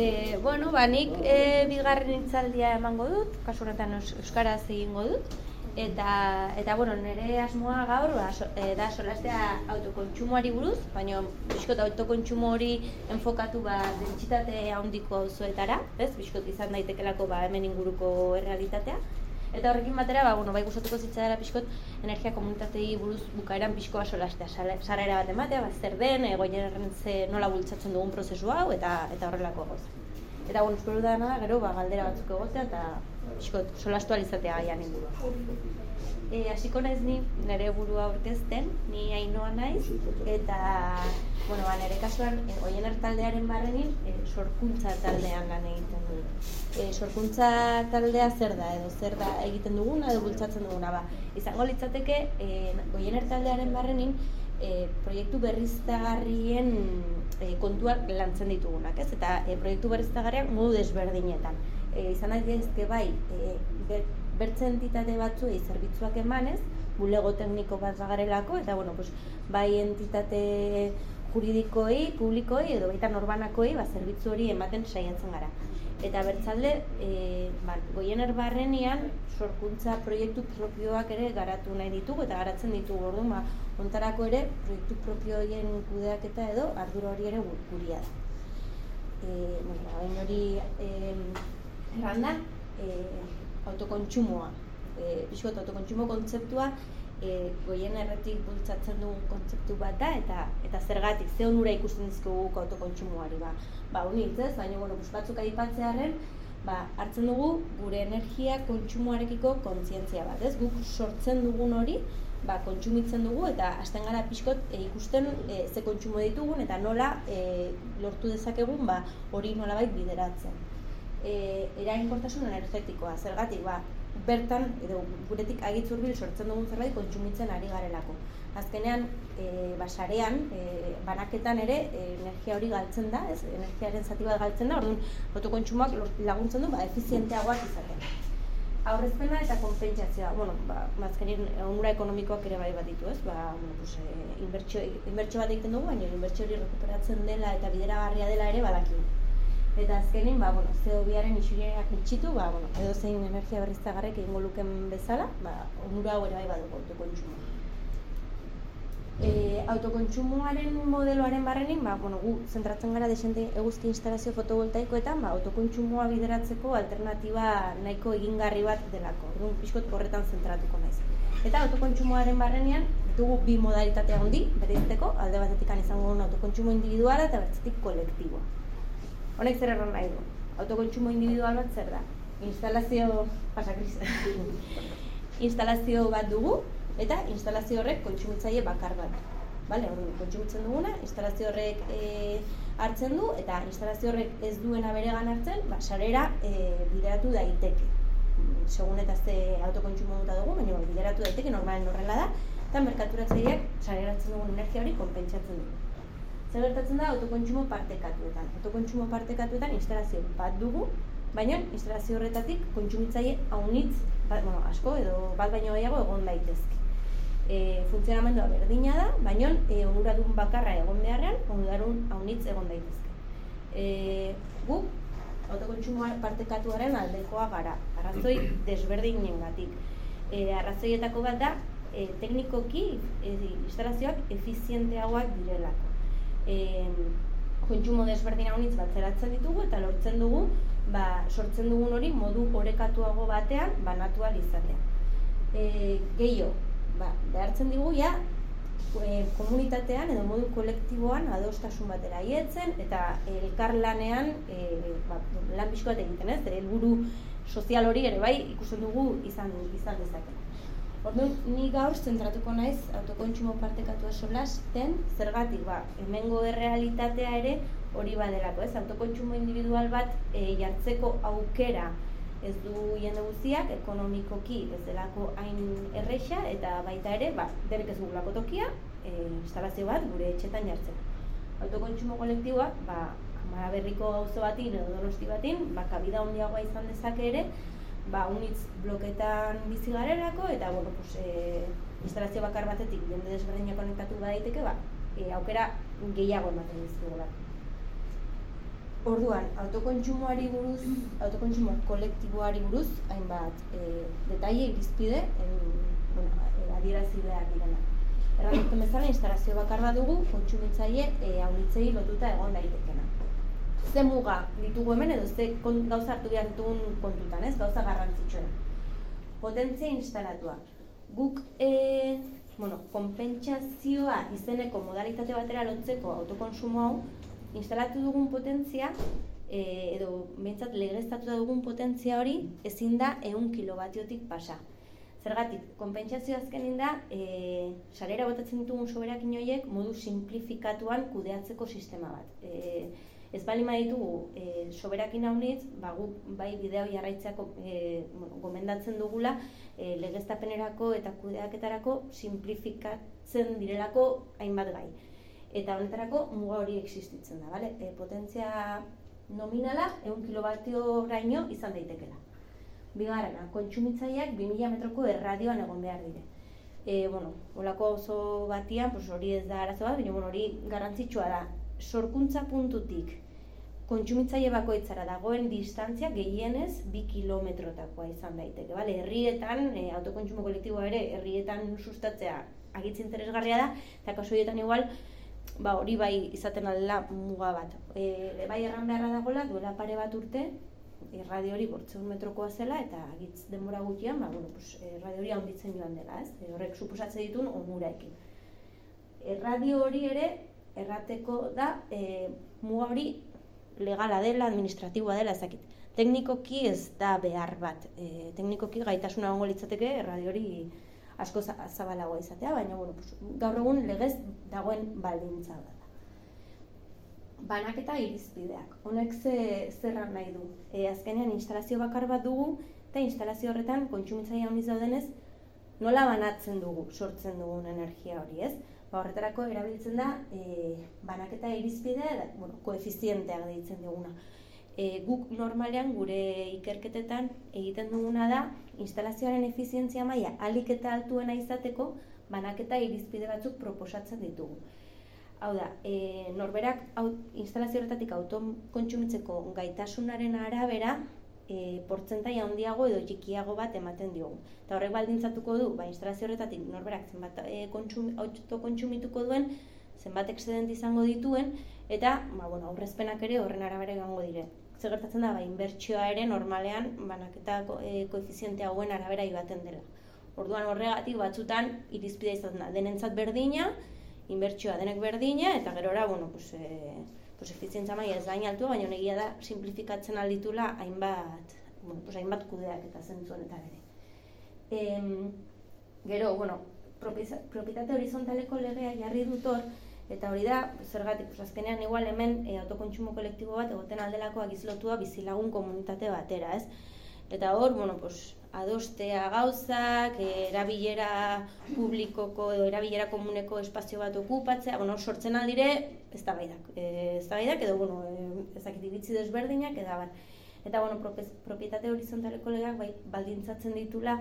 E, bueno, ba, nik e, bigarren itzaldia emango dut, kasu honetan euskaraz egingo dut. Eta, eta bueno, nire asmoa gaur ba, so, e, da solastea autokontsumoari buruz, baina biskot autokontsumo hori enfokatu ba, dentsitate handiko zuetara, ez? Biskot izan daitekelako ba, hemen inguruko errealitatea. Eta horrekin batera, ba, bueno, bai gustatuko zitzadara pixkot energia komunitatei buruz bukaeran pixkoa solastea, sarera bat ematea, ba, zer den, egoien ze nola bultzatzen dugun prozesu hau, eta eta horrelako goz. Eta, bueno, espero da gero, ba, galdera batzuk egotea, eta pixkot solastu alizatea gaian ingurua. E, hasiko naiz ni nire burua aurkezten, ni hainoa naiz, eta, bueno, ba, nire kasuan, e, oien taldearen barrenin, e, sorkuntza taldean lan egiten du. E, sorkuntza taldea zer da, edo zer da egiten duguna, edo bultzatzen duguna, ba. Izango litzateke, e, oien taldearen barrenin, e, proiektu berriztagarrien e, kontuak lantzen ditugunak, ez? Eta e, proiektu berriztagarriak modu desberdinetan. E, izan daitezke bai, e, bertze entitate batzuei zerbitzuak emanez, bulego tekniko bat zagarelako, eta bueno, pues, bai entitate juridikoei, publikoei edo baita norbanakoei ba, zerbitzu hori ematen saiatzen gara. Eta bertzalde, e, ba, goien erbarrenian sorkuntza proiektu propioak ere garatu nahi ditugu eta garatzen ditugu ordu, ba, ontarako ere proiektu propioien kudeak eta edo ardura hori ere guria da. E, bueno, hori e, erranda, e, autokontsumoa. E, Bixot, autokontsumo kontzeptua e, goien erretik bultzatzen dugun kontzeptu bat da, eta eta zergatik, ze onura ikusten dizkugu autokontsumoari, ba, ba unitz ez, baina, bueno, batzuk aipatzearen, ba, hartzen dugu gure energia kontsumoarekiko kontzientzia bat, ez, guk sortzen dugun hori, ba, kontsumitzen dugu, eta hasten gara pixkot e, ikusten e, ze kontsumo ditugun, eta nola e, lortu dezakegun, ba, hori nolabait bideratzen e, eraginkortasun energetikoa. Zergatik, ba, bertan, edo guretik agitz sortzen dugun zerbait kontsumitzen ari garelako. Azkenean, e, basarean, e, banaketan ere, e, energia hori galtzen da, ez? energiaren zati bat galtzen da, orduan, autokontsumoak laguntzen du, ba, efizienteagoak izaten. Aurrezpena eta konpentsazioa, bueno, ba, azkenean, onura ekonomikoak ere bai bat ditu, ez? Ba, bueno, pues, e, inbertsio, inbertsio bat egiten dugu, baina inbertsio hori rekuperatzen dela eta bideragarria dela ere badakigu. Eta azkenin, ba, bueno, CO biaren isuriak itxitu, ba, bueno, edo zein energia berriztagarrek egingo luken bezala, ba, onura hau ere bai badugu autokontsumo. E, autokontsumoaren modeloaren barrenin, ba, bueno, gu zentratzen gara desente eguzki instalazio fotovoltaikoetan, ba, autokontsumoa bideratzeko alternatiba nahiko egingarri bat delako. Orduan, pixkot horretan zentratuko naiz. Eta autokontsumoaren barrenean, dugu bi modalitatea handi, bereizteko, alde batetik izango duen autokontsumo individuala eta bertzetik kolektiboa. Honek zer erran nahi du? Autokontsumo individual bat zer da? Instalazio, pasa instalazio bat dugu, eta instalazio horrek kontsumitzaile bakar bat. Bale, hori, kontsumitzen duguna, instalazio horrek e, hartzen du, eta instalazio horrek ez duena beregan hartzen, ba, sarera e, bideratu daiteke. Segun eta ze autokontsumo duta dugu, baina bideratu daiteke, normalen horrela da, eta merkaturatzaileak sareratzen dugun energia hori konpentsatzen dugu. Zer gertatzen da autokontsumo partekatuetan. Autokontsumo partekatuetan instalazio bat dugu, baina instalazio horretatik kontsumitzaile haunitz, bat, bueno, asko edo bat baino gehiago egon daitezke. E, funtzionamendua berdina da, baina e, onuradun bakarra egon beharrean, onuradun haunitz egon daitezke. E, gu, autokontsumo partekatuaren aldekoa gara, arrazoi desberdinen gatik. E, arrazoietako bat da, e, teknikoki e, instalazioak efizienteagoak direlako e, kontsumo desberdin haunitz bat zeratzen ditugu eta lortzen dugu ba, sortzen dugun hori modu orekatuago batean banatu izatea. E, Gehio, ba, behartzen digu ja e, komunitatean edo modu kolektiboan adostasun batera ietzen eta elkarlanean e, ba, lan bizko bat egiten ez, helburu sozial hori ere bai ikusten dugu izan izan dezake. Orduan, ni gaur zentratuko naiz autokontsumo partekatua solasten, zergatik ba, hemengo errealitatea ere hori badelako, ez? Autokontsumo individual bat e, jartzeko aukera ez du jende guztiak, ekonomikoki ez delako hain erreixa, eta baita ere, ba, denek ez gugulako tokia, e, instalazio bat gure etxetan jartzen. Autokontsumo kolektiboa, ba, amara berriko gauzo batin edo donosti batin, ba, kabida hondiagoa izan dezake ere, ba, unitz bloketan bizi garelako, eta, bueno, pues, e, instalazio bakar batetik jende desberdina konektatu daiteke ba, e, aukera gehiago ematen dizkigu Orduan, autokontsumoari buruz, autokontsumo kolektiboari buruz, hainbat e, detaile irizpide, en, bueno, adierazi behar direna. Erraten bezala, instalazio bakar bat dugu, kontsumitzaile e, haunitzei lotuta egon daitekena. Ze muga ditugu hemen edo ze gauza hartu behar ditugun kontutan, ez? Gauza garrantzitsuena. Potentzia instalatua. Guk, e, bueno, konpentsazioa izeneko modalitate batera lotzeko autokonsumo hau, instalatu dugun potentzia, e, edo behintzat legeztatu dugun potentzia hori, ezin da ehun kilobatiotik pasa. Zergatik, konpentsazio azkenin da, e, sarera botatzen ditugun soberak inoiek modu simplifikatuan kudeatzeko sistema bat. E, ez bali ditugu e, soberakin haunitz, ba, gu, bai bideo jarraitzeako e, gomendatzen dugula e, legeztapenerako eta kudeaketarako simplifikatzen direlako hainbat gai eta honetarako muga hori existitzen da, bale? E, potentzia nominala egun kilobatio raino izan daitekela. Bigarrena, kontsumitzaileak 2000 metroko erradioan egon behar dire. E, bueno, olako oso batian, pues hori ez da arazo bat, baina bueno, hori garrantzitsua da. Sorkuntza puntutik kontsumitzaile bakoitzara dagoen distantzia gehienez 2 kilometrotakoa izan daiteke, bale? Herrietan, e, autokontsumo kolektiboa ere herrietan sustatzea agitzi interesgarria da, eta kasu horietan igual ba, hori bai izaten aldela muga bat. E, bai erran beharra dagoela, duela pare bat urte, erradio hori bortzeun metrokoa zela, eta agitz denbora gutian, ba, bueno, pues, erradio hori handitzen joan dela, ez? E, horrek suposatzen ditun onuraekin. Erradio hori ere, errateko da, e, muga hori legala dela, administratiboa dela, ezakit. Teknikoki ez da behar bat. E, teknikoki gaitasuna ongo litzateke, erradio hori asko zabalagoa izatea, baina bueno, pues, gaur egun legez dagoen baldintza da. Banaketa irizpideak. Honek ze zerran nahi du. E, azkenean instalazio bakar bat dugu eta instalazio horretan kontsumitzaile handiz daudenez nola banatzen dugu sortzen dugun energia hori, ez? Ba, horretarako erabiltzen da e, banaketa irizpidea, bueno, koefizienteak deitzen duguna e, guk normalean gure ikerketetan egiten duguna da instalazioaren efizientzia maila alik eta altuena izateko banaketa irizpide batzuk proposatzen ditugu. Hau da, e, norberak instalazio horretatik autokontsumitzeko gaitasunaren arabera e, portzentai handiago edo txikiago bat ematen diogu. Eta horrek baldintzatuko du, ba, instalazio horretatik norberak zenbat e, kontsum, autokontsumituko duen, zenbat exedent izango dituen, eta ba, bueno, aurrezpenak ere horren arabera egongo dire zer gertatzen da, ba, inbertsioa ere normalean banaketa e, koefiziente hauen arabera ibaten dela. Orduan horregatik batzutan irizpidea izaten da, denentzat berdina, inbertsioa denek berdina, eta gerora, bueno, pues, e, pues efizientza maia ez gain altua, baina negia da simplifikatzen alditula hainbat, bueno, pues hainbat kudeak eta zentzu honetan ere. E, gero, bueno, propietate horizontaleko legea jarri dut hor, Eta hori da, zergatik, pues, azkenean igual hemen e, autokontsumo kolektibo bat egoten aldelakoa gizlotua bizilagun komunitate batera, ez? Eta hor, bueno, pues, adostea gauzak, erabilera publikoko edo erabilera komuneko espazio bat okupatzea, bueno, sortzen aldire, ez da baidak. E, ez da baidak, edo, bueno, e, ezakit ibitzi desberdinak, eta bar. Eta, bueno, propietate horizontaleko legeak bai, baldintzatzen ditula,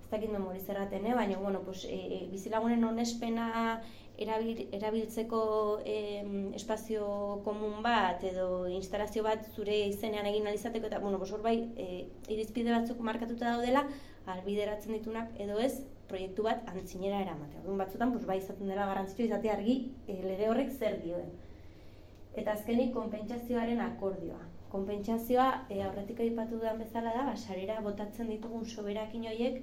ez dakit memorizeraten, eh? baina, bueno, pues, e, bizilagunen onespena erabil, erabiltzeko em, espazio komun bat edo instalazio bat zure izenean egin alizateko eta bueno, bosor bai e, irizpide batzuk markatuta daudela albideratzen ditunak edo ez proiektu bat antzinera eramate. Orduan batzutan pues, bai izaten dela garrantzitsua izate argi e, lege horrek zer dioen. Eta azkenik konpentsazioaren akordioa. Konpentsazioa e, aurretik aipatu dudan bezala da, basarera botatzen ditugun soberakin horiek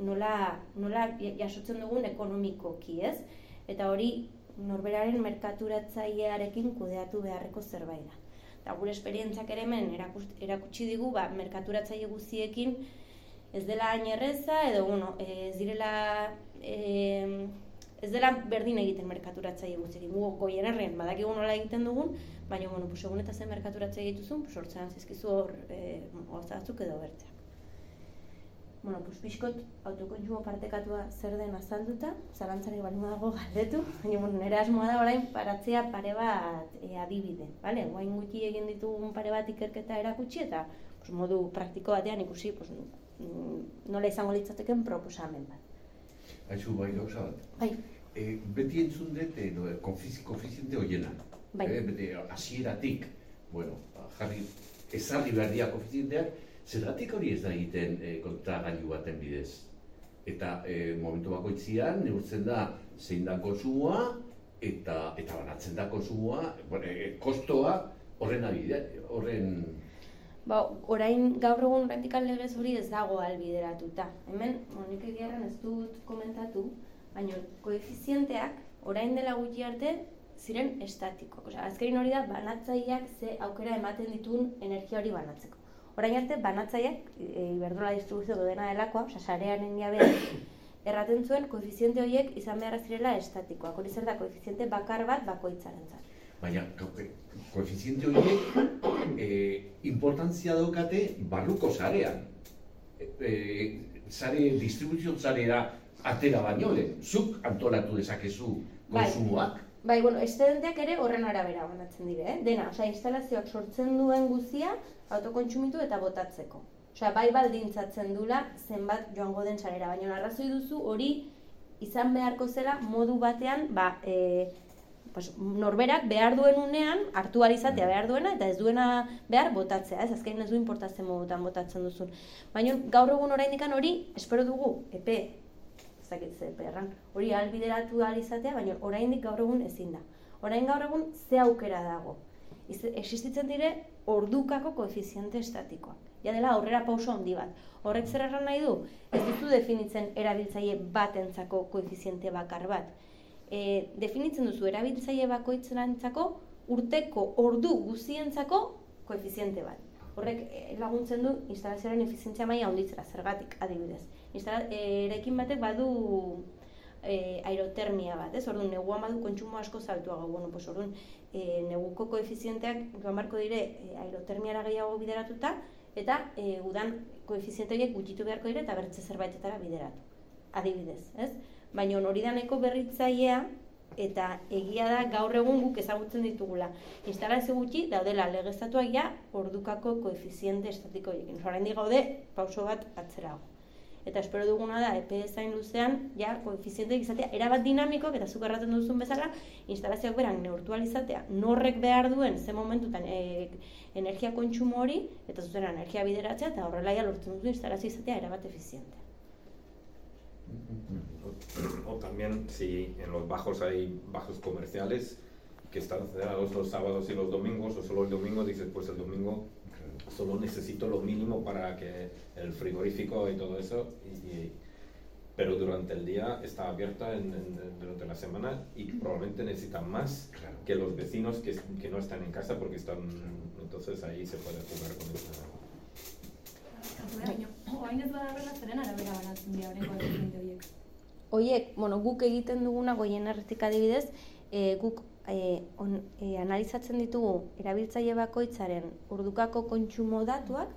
nola, nola jasotzen dugun ekonomikoki, ez? Eta hori norberaren merkaturatzailearekin kudeatu beharreko zerbait da. Eta gure esperientzak ere hemen erakutsi digu, ba, merkaturatzaile guztiekin ez dela hain erreza, edo bueno, ez direla e, ez dela berdin egiten merkaturatzaile guztiekin. Gu goien erren, badakigu nola egiten dugun, baina, bueno, pues, egun eta zen merkaturatzaile dituzun, pues, hortzean zizkizu hor e, edo bertzea bueno, pues pixkot autokontsumo partekatua zer den azalduta, zalantzari bali dago galdetu, baina bueno, nire asmoa da orain paratzea pare bat e, adibide, bale? Guain gutxi egin ditugun pare bat ikerketa erakutsi eta pues, modu praktiko batean ikusi pues, mm, nola izango litzateken proposamen bat. Aizu, bai gauza bat. Bai. E, beti entzun dut, e, no, konfiziente hoiena. Bai. E, beti hasieratik bueno, jarri, ezarri behar dira koefizienteak, zergatik hori ez da egiten e, kontagailu baten bidez. Eta e, momentu bakoitzian, neurtzen da zein da kosumoa, eta, eta banatzen da kosumoa, bueno, e, kostoa horren abide, horren... Ba, orain gaur egun rentikal legez hori ez dago albideratuta. Hemen, monik egiaren ez dut komentatu, baina koefizienteak orain dela gutxi arte ziren estatiko. Osea, azkerin hori da banatzaileak ze aukera ematen dituen energia hori banatzeko. Orain arte banatzaileak e, iberdrola distribuzio dena delakoa, osea, sarearen jabe erraten zuen koefiziente horiek izan behar zirela estatikoak. Hori zer da koefiziente bakar bat bakoitzaren zan. Baina, koefiziente horiek e, importantzia daukate barruko sarean. E, e, sare, distribuzio zareera atera baino lehen, zuk antolatu dezakezu bai. konsumoak. Bai. Bai, bueno, excedenteak ere horren arabera banatzen dire, eh? Dena, osea, instalazioak sortzen duen guzia autokontsumitu eta botatzeko. Osea, bai baldintzatzen dula zenbat joango den sarera, baina arrazoi duzu hori izan beharko zela modu batean, ba, e, pues, norberak behar duen unean, hartu izatea behar duena, eta ez duena behar botatzea, ez azkain ez du importatzen modutan botatzen duzun. Baina gaur egun oraindik hori, espero dugu, epe dakit ze perran. Hori albideratu da izatea, baina oraindik gaur egun ezin da. Orain gaur egun ze aukera dago. Existitzen dire ordukako koefiziente estatikoak. Ja dela aurrera pauso handi bat. Horrek zer erran nahi du? Ez duzu definitzen erabiltzaile batentzako koefiziente bakar bat. E, definitzen duzu erabiltzaile bakoitzenantzako urteko ordu guzientzako koefiziente bat. Horrek eh, laguntzen du instalazioaren efizientzia maila handitzera, zergatik adibidez instala, e, erekin batek badu e, aerotermia bat, ez? Orduan neguan badu kontsumo asko zaltuago, bueno, pues orduan e, neguko koefizienteak joan barko dire e, aerotermiara gehiago bideratuta eta e, udan koefiziente horiek gutxitu beharko dire eta bertze zerbaitetara bideratu. Adibidez, ez? Baina hori daneko berritzailea eta egia da gaur egun guk ezagutzen ditugula. Instalazio gutxi daudela legeztatuak ja ordukako koefiziente estatiko horiekin. Oraindik gaude pauso bat atzerago eta espero duguna da epe zain luzean ja koefiziente izatea erabat dinamikoak eta zuk erraten duzun bezala instalazioak beran neurtualizatea norrek behar duen ze momentutan e, energia kontsumo hori eta zuzena energia bideratzea eta horrela ja lortzen duzu instalazio izatea erabat efiziente. O también si en los bajos hay bajos comerciales que están cerrados los sábados y los domingos o solo el domingo, dices pues el domingo solo necesito lo mínimo para que el frigorífico y todo eso, y, pero durante el día está abierta en, durante la semana y probablemente necesitan más que los vecinos que, que, no están en casa porque están, entonces ahí se puede jugar con eso. Oiek, bueno, guk egiten duguna goien erretik adibidez, e, guk e, on, e, analizatzen ditugu erabiltzaile bakoitzaren urdukako kontsumo datuak,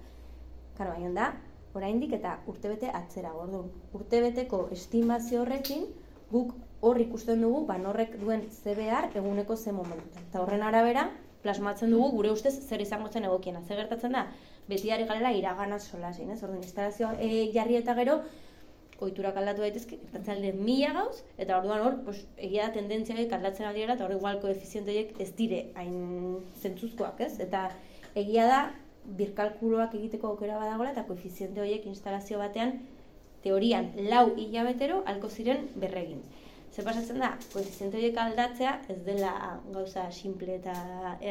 karo, baina da, oraindik eta urtebete atzera gordu. Urtebeteko estimazio horrekin, guk hor ikusten dugu, ban horrek duen CBR eguneko ze momentu. Eta horren arabera, plasmatzen dugu gure ustez zer izango zen egokiena. Zer gertatzen da, beti ari garela iraganaz solasin, ez? Orduan, instalazioa e, jarri eta gero, ohiturak aldatu daitezke, gertatzen alde mila gauz, eta orduan hor, pues, egia da tendentzia horiek aldatzen aldiera, eta hor igual koefiziente horiek ez dire hain zentzuzkoak, ez? Eta egia da, birkalkuloak egiteko aukera badagoela, eta koefiziente horiek instalazio batean, teorian, lau hilabetero, alko ziren berregin. Ze pasatzen da, koefiziente horiek aldatzea ez dela gauza simple eta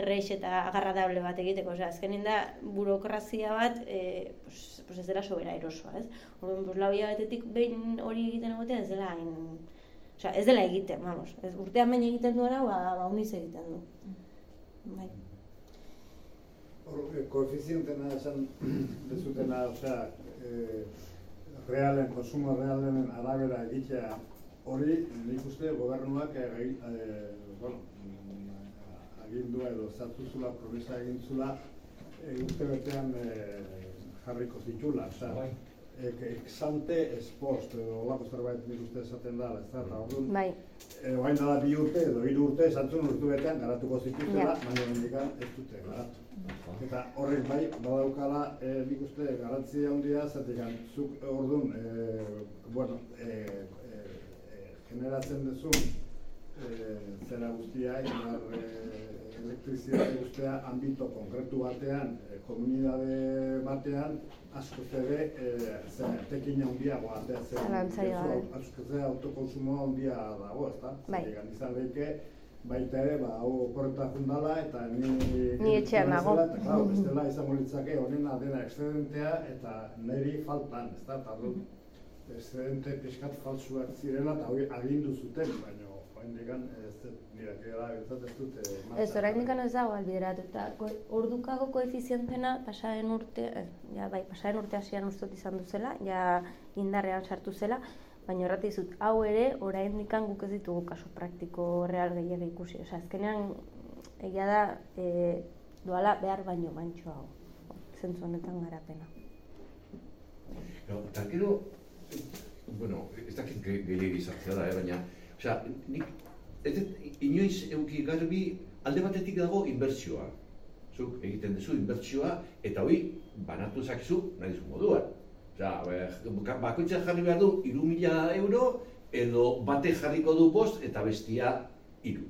errex eta agradable bat egiteko. Osea, azkenin da burokrazia bat e, pues, pues ez dela sobera erosoa, ez? Orduan, pues, labia batetik behin hori egiten egotea ez dela hain... Osea, ez dela egiten, vamos. Ez, urtean behin egiten duena, ba, ba uniz egiten du. Bai. Eh, koefizientena esan bezutena, osea, eh, realen, konsumo realen arabera egitea hori nik uste gobernuak e, e, bueno, agindua edo zartu zula, promesa egin zula e, urte betean e, jarriko zitula, oza, bai. exante espost, edo olako zerbait nik uste esaten da, ez da, eta orduan, bai. e, oain dala bi urte edo hiru urte, zantzun urte betean garatuko zituztela, ja. baina bendikan ez dute garatu. Eta horrek bai, badaukala, e, nik uste, garantzia handia, zatik, zuk orduan, e, bueno, e, generatzen duzu e, zera guztia, indar e, elektrizitate guztia ambito konkretu batean, e, komunidade batean, asko ere, e, zer, tekin handiagoa, zer, Zalantzarik gabe. asko ere autokonsumo handia dago, ezta? Bai. Zer, izan daike, baita ere, ba, hau oporreta fundala, eta ni... Ni etxean nago. Eta, claro, bestela izango litzake honena dena excedentea, eta niri faltan, ezta? Eta excedente pixkat falsuak zirela, eta hori agindu zuten, baina oraindik ez dut, nire kera betzat ez dut... eh, Ez, oraindik jarri. ez dago albideratuta. Ko- Ordukako koefizientena pasaren urte, eh, ja, bai, pasaren urte hasian uste dut izan duzela, ja indarrean sartu zela, baina errati dizut, hau ere oraindik guk ez ditugu kaso praktiko real gehiago ikusi. Osea, azkenean egia da e, doala behar baino bantxo hau. Zentzu honetan garapena. Eta gero, bueno, ez dakit ge- gehiegi sartzea da, eh, baina, osea, nik, ez dut inoiz euki garbi alde batetik dago inbertsioa. Zuk egiten duzu inbertsioa eta hori banatu zakizu nahi duzu moduan. Osea, eh, bakoitzak jarri behar du hiru mila euro edo bate jarriko du bost eta bestia hiru.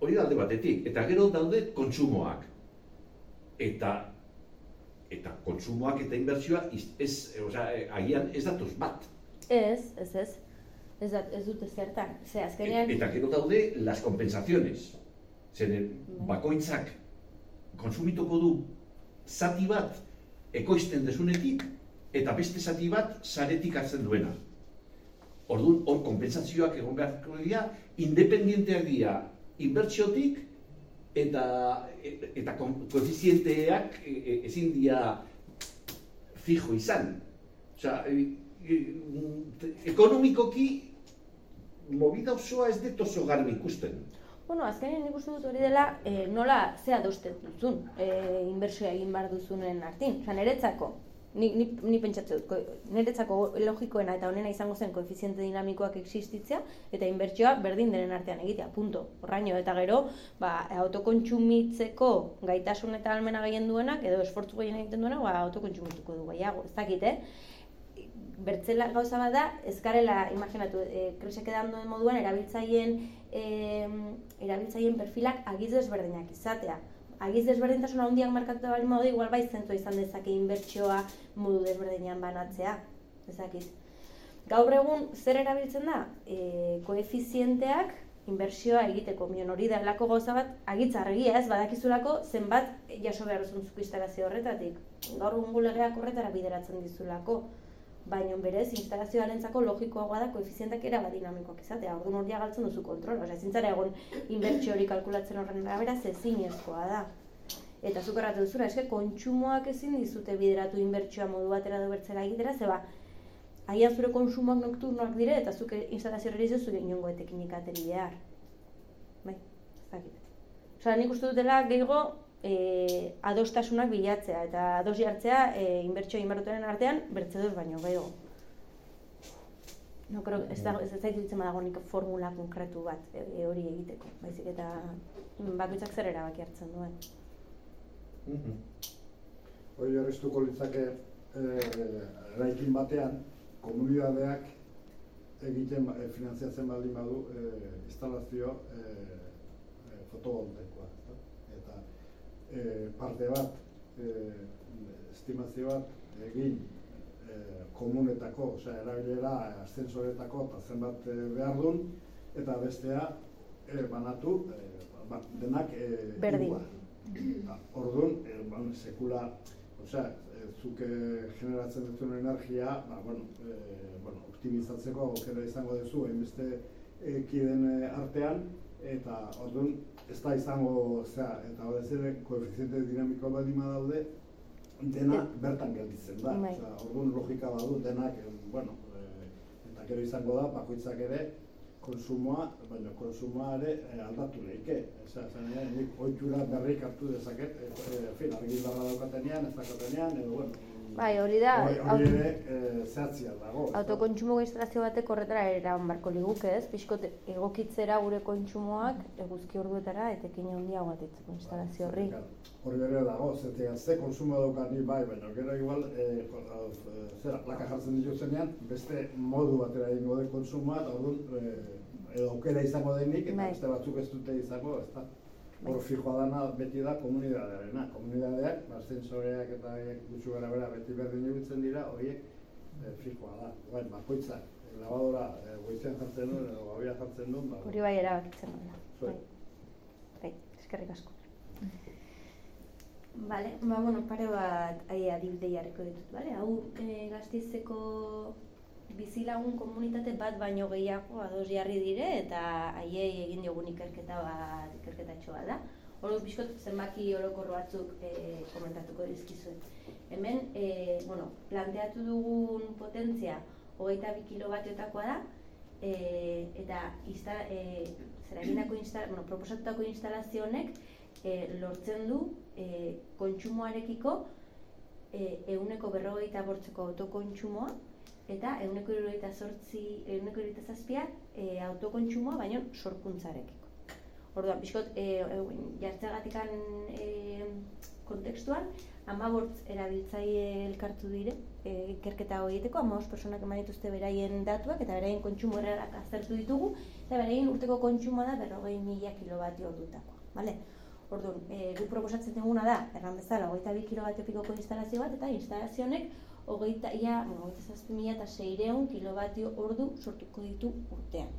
Hori da alde batetik. Eta gero daude kontsumoak. Eta eta kontsumoak eta inbertsioa iz- ez, osea, eh, agian ez datoz bat. Ez, ez, ez. Ez, da, ez dute zertan. Ze, azkenean... Eta gero daude las compensaciones. Zeren Bai. bakoitzak konsumituko du zati bat ekoizten desunetik eta beste zati bat saretik hartzen duena. Orduan, hor konpentsazioak egon beharko dira, independienteak dira inbertsiotik eta eta koefizienteak e, e, ezin dira fijo izan. Osea, e, mm, ekonomikoki movida osoa ez dut oso garbi ikusten. Bueno, azkenean nik uste dut hori dela e, nola ze adosten duzun e, inbertsioa egin behar duzunen artin. Osa, niretzako, ni, ni, ni pentsatzen dut, ko- niretzako logikoena eta honena izango zen koefiziente dinamikoak existitzea eta inbertsioa berdin denen artean egitea, punto. Horraino, eta gero, ba, autokontsumitzeko gaitasun eta almena gehien duenak, edo esfortzu gehien egiten duenak, ba, autokontsumituko du gehiago. Ez dakit, eh? bertzela gauza bat da, ez garela, imaginatu, e, kresek edan duen moduan, erabiltzaileen, e, erabiltzaileen perfilak agiz desberdinak izatea. Agiz desberdintasun handiak markatuta bali modu, igual bai zentzua izan dezake inbertsioa modu desberdinean banatzea. Ez dakit. Gaur egun zer erabiltzen da? E, koefizienteak inbertsioa egiteko, mion hori da lako gauza bat, agitza argia ez, badakizulako zenbat jaso behar duzun zuk instalazio horretatik. Gaur egun gulegeak horretara bideratzen dizulako baina berez instalazioarentzako logikoagoa da koefizientak era dinamikoak izatea. Orduan hori galtzen duzu kontrol, osea ezin zara egon inbertsio hori kalkulatzen horren arabera ezinezkoa da. Eta zuk erratu duzura, eske kontsumoak ezin dizute bideratu inbertsioa modu batera edo bertzera egitera, zeba agian zure konsumoak nokturnoak dire eta zuk instalazio hori ez duzu inongo etekinik ateri behar. Bai, ez dakit. Osea, nik uste dutela gehiago e, adostasunak bilatzea eta ados jartzea e, inbertsio inbertutenen artean bertzedoz baino gehiago. No, creo, ez, da, ez zait ditzen badago nik formula konkretu bat e, e, hori egiteko, baizik eta mm, bakoitzak zer erabaki hartzen duen. Hori horreztuko litzake eh, eraikin batean, komunidadeak egiten, ba- eh, finantziatzen baldin badu eh, instalazio eh, eh, fotovoltaikoa. Eh, parte bat, eh, estimazio bat egin eh, komunetako, osea, erabilera ascensoretako eta zenbat eh, behar duen, eta bestea eh, banatu eh, ba, denak eh, Berdin. Orduan, eh, ban, sekula, osea, eh, zuk generatzen duzun energia, ba, bueno, eh, bueno, optimizatzeko aukera izango duzu, hainbeste kideen eh, artean, eta orduan ez da izango, osea, eta batez ere koefiziente dinamiko baldin badaude, dena bertan gelditzen da. Bai. Osea, orduan logika badu denak, eh, bueno, eh, eta gero izango da bakoitzak ere konsumoa, baina konsumoa ere eh, aldatu lehike. Osea, zen, eh, nik ohitura berrik hartu dezaket, eh, en fin, argilarra daukatenean, ez daukatenean, edo, bueno, Bai, hori da, hori, ere eh, zehatzia dago. autokontsumo instalazio batek horretara eraman barko liguke ez, pixkot egokitzera gure kontsumoak eguzki orduetara etekin handiago batetzeko instalazio horri. Hori bere dago, zetea, ze konsumo daukat ni bai, baina gero igual, eh, zera, plaka jartzen dituzenean, beste modu batera egingo de konsumoa, eta orduan, eh, edo aukera izango denik, eta Bai. beste batzuk ez dute izango, ez da. Hor fijoa dana beti da komunidadearena. Komunidadeak, ba, zensoreak eta horiek gutxu gara bera beti berdin ibiltzen dira, horiek e, fijoa da. Bai, bakoitzak, e, labadora e, goizean jartzen duen, edo gabia jartzen duen, ba, Hori bai erabakitzen. Zuek. Bai. Bai, eskerrik asko. Vale, ba, bueno, pare bat adibide jarriko ditut, bale? Hau e, gaztizeko bizilagun komunitate bat baino gehiago ados jarri dire eta haiei egin diogun ikerketa bat, ikerketatxo da. Hor pixkot zenbaki orokor batzuk e, komentatuko dizkizuet. Hemen, e, bueno, planteatu dugun potentzia hogeita bi kilobatiotakoa da, e, eta insta, e, zera egindako insta, bueno, proposatutako instalazio honek e, lortzen du e, kontsumoarekiko e, euneko berrogeita bortzeko autokontsumoa eta euneko irurogeita zortzi, euneko irurogeita zazpia e, autokontsumoa baino sorkuntzarekiko. Orduan, pixkot, e, e, jartzeagatikan e, kontekstuan, amabortz erabiltzaile elkartu dire, e, ikerketa hau egiteko, amabost personak eman dituzte beraien datuak eta beraien kontsumo errealak aztertu ditugu, eta beraien urteko kontsumoa da berrogei mila kilobatio ordutakoa. Vale? Orduan, e, gu proposatzen duguna da, erran bezala, hogeita bi kilobatio pikoko instalazio bat, eta instalazio honek hogeita, ia, bueno, hogeita zazpi mila eta seireun kilobatio ordu sortuko ditu urtean.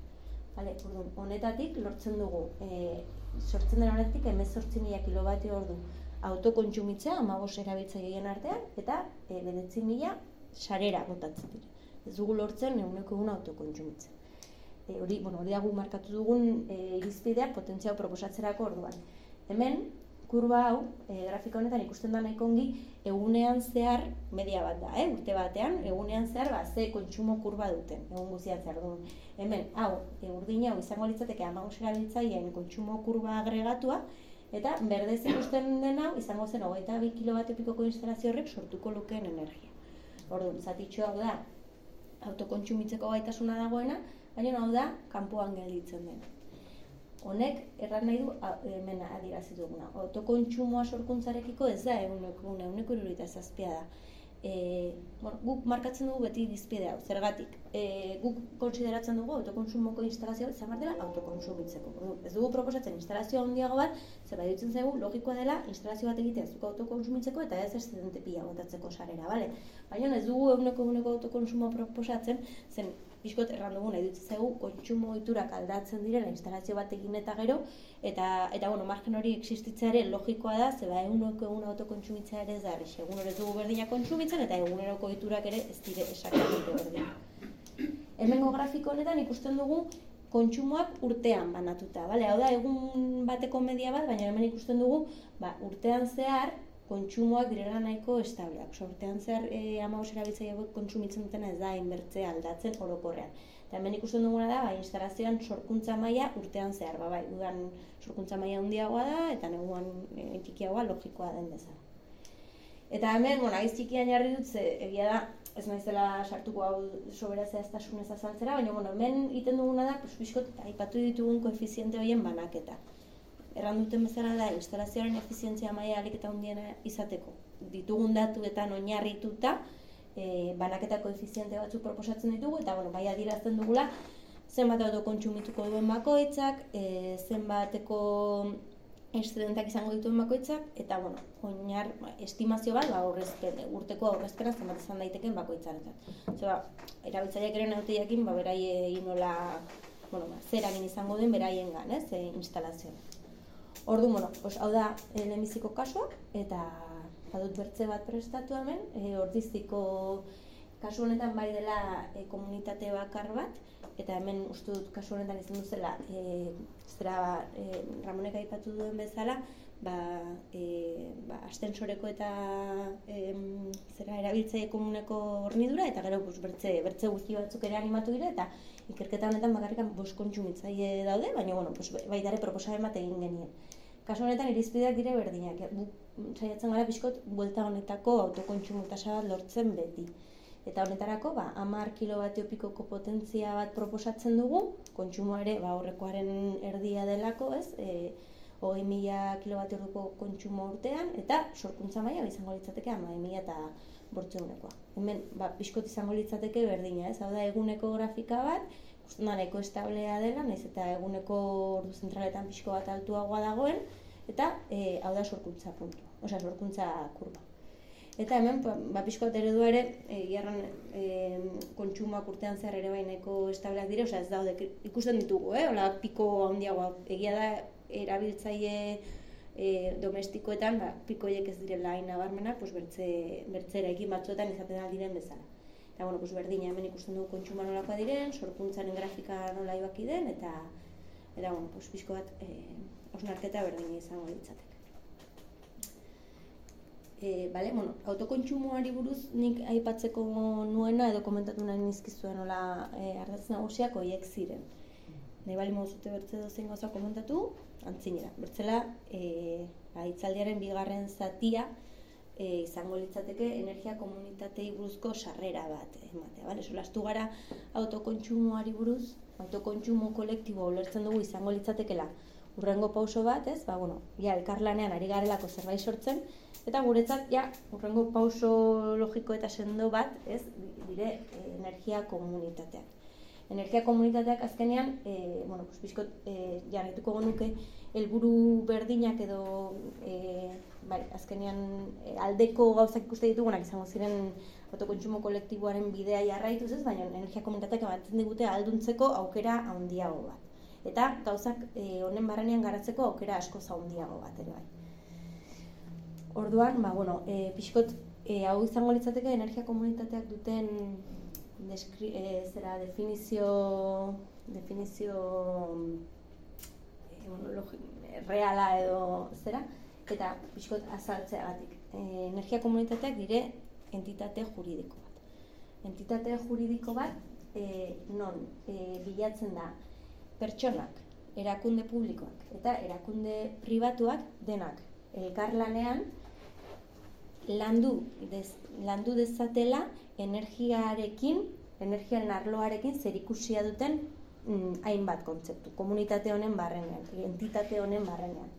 Vale, orduan, honetatik lortzen dugu, e, sortzen den honetik emezortzi mila kilobatio ordu autokontsumitzea, amabos erabiltzaileen artean, eta e, bedetzi mila sarera botatzen dira. Ez dugu lortzen eguneko egun autokontsumitzea. E, hori, bueno, hori da guk markatu dugun e, irizpideak potentzia hau proposatzerako orduan. Hemen, kurba hau, e, grafika honetan ikusten da nahiko ongi, egunean zehar media bat da, eh? urte batean, egunean zehar ba, ze kontsumo kurba duten, egun guztian zehar duen. Hemen, hau, e, urdin hau izango litzateke amagos erabiltzaileen kontsumo kurba agregatua, eta berdez ikusten den hau izango zen hogeita bi kilobatio pikoko instalazio horrek sortuko lukeen energia. Orduan, zatitxo hau da, autokontsumitzeko gaitasuna dagoena, baina hau da, kanpoan gelditzen dena. Honek erran nahi du hemen adierazi duguna. Autokontsumoa sorkuntzarekiko ez da eguneko egun, eguneko irurogeita zazpia da. E, bueno, guk markatzen dugu beti dizpide hau, zergatik. E, guk konsideratzen dugu autokonsumoko instalazioa izan behar dela autokonsumitzeko. Ez dugu proposatzen instalazio handiago bat, zer iruditzen zaigu logikoa dela instalazio bat egitea zuk autokonsumitzeko eta ez excedente pila botatzeko sarera, bale? Baina ez dugu eguneko eguneko autokonsumoa proposatzen, zen pixkot erran dugu nahi dut zaigu kontsumo ohiturak aldatzen direla instalazio bat egin eta gero eta eta bueno, margen hori existitzea ere logikoa da, ze ba eguneko egun autokontsumitzea ere ez da errez. Egunero ez dugu berdina kontsumitzen eta eguneroko ohiturak ere ez dire esakamente berdinak. Hemengo grafiko honetan ikusten dugu kontsumoak urtean banatuta, bale? Hau da egun bateko media bat, baina hemen ikusten dugu ba, urtean zehar kontsumoak direla nahiko estableak. Oso, urtean zehar e, erabiltzaile hauek kontsumitzen dutena ez da inbertze aldatzen orokorrean. Eta hemen ikusten duguna da, ba, instalazioan sorkuntza maila urtean zehar, ba, bai, udan sorkuntza maila handiagoa da, eta neguan e, txikiagoa logikoa den bezala. Eta hemen, bueno, aiz txikian jarri dut, ze egia da, ez naizela sartuko hau sobera zehaztasunez azaltzera, baina bueno, hemen egiten duguna da, pues, pixkot, aipatu ditugun koefiziente horien banaketa. Erran duten bezala da, instalazioaren efizientzia maila alik eta hundiena izateko. Ditugun datuetan oinarrituta, e, banaketa koefiziente batzuk proposatzen ditugu, eta bueno, bai adierazten dugula, zenbat autokontsumituko duen bakoitzak, e, zenbateko excedentak izango dituen bakoitzak, eta bueno, oinar, ba, estimazio bat, ba, aurrezpen, urteko aurrezpena zenbat izan daitekeen bakoitzaretan. Zer, ba, erabiltzaileak ere naute jakin, ba, beraiei nola, bueno, ba, zer egin izango den beraiengan, ez, e, instalazioa. Ordu, bueno, pues, hau da e, lehenbiziko kasua, eta badut bertze bat prestatu hemen, e, ordiziko kasu honetan bai dela e, komunitate bakar bat, eta hemen uste dut kasu honetan izan duzela, e, zera e, Ramonek aipatu duen bezala, ba, e, ba, astensoreko eta e, zera erabiltzaile komuneko hornidura, eta gero pues, bertze, bertze guzti batzuk ere animatu dira, eta ikerketa honetan bakarrikan bost kontsumitzaile daude, baina bueno, pues, baita ere proposamen bat egin genien. Kasu honetan irizpideak dire berdinak. Saiatzen gara pixkot buelta honetako autokontsumo tasa bat lortzen beti. Eta honetarako, ba, 10 kilobatio pikoko potentzia bat proposatzen dugu, kontsumo ere ba, horrekoaren erdia delako, ez? E, hogei mila kilobatio orduko kontsumo urtean, eta sorkuntza maila ba, izango litzateke ama mila eta bortzeunekoa. Hemen, ba, pixkot izango litzateke berdina, ez? Hau da, eguneko grafika bat, nahiko establea dela, naiz eta eguneko ordu zentraletan pixko bat altuagoa dagoen, eta e, hau da sorkuntza puntu, osea sorkuntza kurba. Eta hemen, ba, ba pixko bat eredua ere, e, gerran e, kontsumoak urtean zer ere baineko estableak dire, osea ez daude, ikusten ditugu, eh? Ola, piko handiagoa, egia da, erabiltzaile e, domestikoetan, ba, pikoiek ez direla hain nabarmenak, pues bertze, bertzera ekin batzuetan izaten diren bezala. Eta, bueno, pues berdina hemen ikusten dugu kontsuma nolakoa diren, sorkuntzaren grafika nola ibaki den, eta, eta, bueno, pues pixko bat, e, osnarketa berdina izango ditzatek. E, bale, bueno, autokontsumoari buruz nik aipatzeko nuena edo komentatu nahi nizkizuen nola e, ardatz nagusiak horiek ziren. Nahi bali mozute bertze dozen gauza komentatu, antzinera. Bertzela, e, aitzaldiaren bigarren zatia, e, izango litzateke energia komunitatei buruzko sarrera bat ematea, bale? Solastu gara autokontsumoari buruz, autokontsumo kolektibo ulertzen dugu izango litzatekela urrengo pauso bat, ez? Ba, bueno, ja elkarlanean ari garelako zerbait sortzen eta guretzat ja urrengo pauso logiko eta sendo bat, ez? Dire e, energia komunitateak. Energia komunitateak azkenean, e, bueno, pues bizkot e, jarrituko genuke helburu berdinak edo e, bai, azkenean e, aldeko gauzak ikuste ditugunak izango ziren autokontsumo kolektiboaren bidea jarraituz ez, baina energia komunitateak ematen digute alduntzeko aukera handiago bat. Eta gauzak e, honen barrenean garatzeko aukera asko handiago bat ere bai. Orduan, ba, bueno, e, pixkot, e, hau izango litzateke energia komunitateak duten deskri, e, zera definizio definizio e, reala edo zera, eta pixkot azaltzeagatik. E, energia komunitateak dire entitate juridiko bat. Entitate juridiko bat e, non e, bilatzen da pertsonak, erakunde publikoak eta erakunde pribatuak denak elkarlanean landu, dez, landu dezatela energiarekin, energiaren arloarekin zerikusia duten hainbat kontzeptu, komunitate honen barrenean, entitate honen barrenean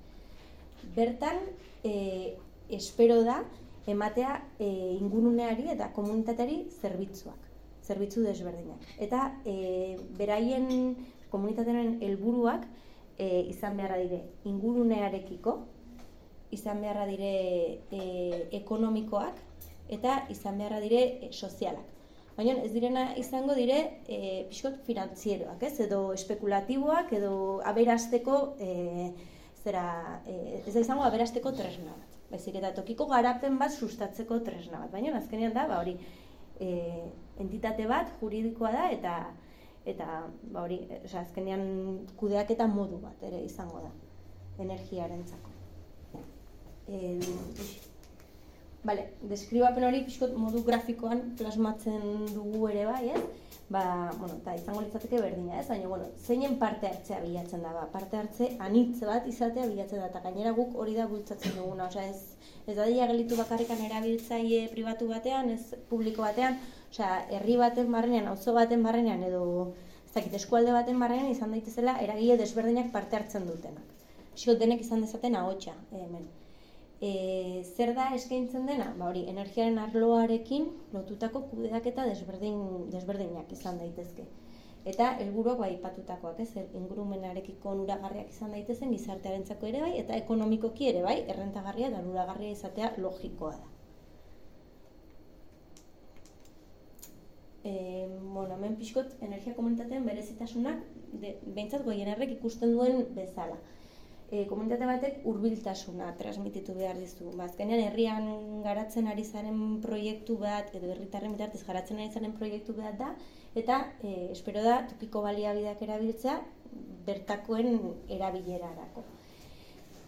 bertan e, espero da ematea e, inguruneari eta komunitateari zerbitzuak, zerbitzu desberdinak. Eta e, beraien komunitatearen helburuak e, izan beharra dire ingurunearekiko, izan beharra dire e, ekonomikoak eta izan beharra dire e, sozialak. Baina ez direna izango dire e, pixkot finantzieroak, ez? edo espekulatiboak, edo aberasteko e, zera, e, ez da izango aberasteko tresna bat. Baizik eta tokiko garapen bat sustatzeko tresna bat. Baina azkenean da, ba hori, e, entitate bat juridikoa da eta eta ba hori, osea azkenean kudeaketa modu bat ere izango da energiarentzako. Eh, Vale, deskribapen hori pixkot modu grafikoan plasmatzen dugu ere bai, ez? ba, bueno, eta izango litzateke berdina, ez? Baina, bueno, zeinen parte hartzea bilatzen da, ba, parte hartze anitz bat izatea bilatzen da, eta gainera guk hori da bultzatzen duguna, osea, ez, ez da dira gelitu bakarrikan erabiltzaile pribatu batean, ez publiko batean, osea, herri baten barrenean, auzo baten barrenean, edo, ez dakit, eskualde baten barrenean izan daitezela eragile desberdinak parte hartzen dutenak. Xio denek izan dezaten ahotsa, hemen e, zer da eskaintzen dena? Ba hori, energiaren arloarekin lotutako kudeaketa desberdin, desberdinak izan daitezke. Eta helburuak bai patutakoak, ez? Ingurumenarekiko onuragarriak izan daitezen gizartearentzako ere bai eta ekonomikoki ere bai, errentagarria eta onuragarria izatea logikoa da. E, bueno, hemen pixkot energia komunitatean berezitasunak behintzat goienerrek ikusten duen bezala e, komunitate batek hurbiltasuna transmititu behar dizu. Ba, azkenean herrian garatzen ari zaren proiektu bat edo herritarren bitartez garatzen ari zaren proiektu bat da eta e, espero da tokiko baliabideak erabiltzea bertakoen erabilerarako.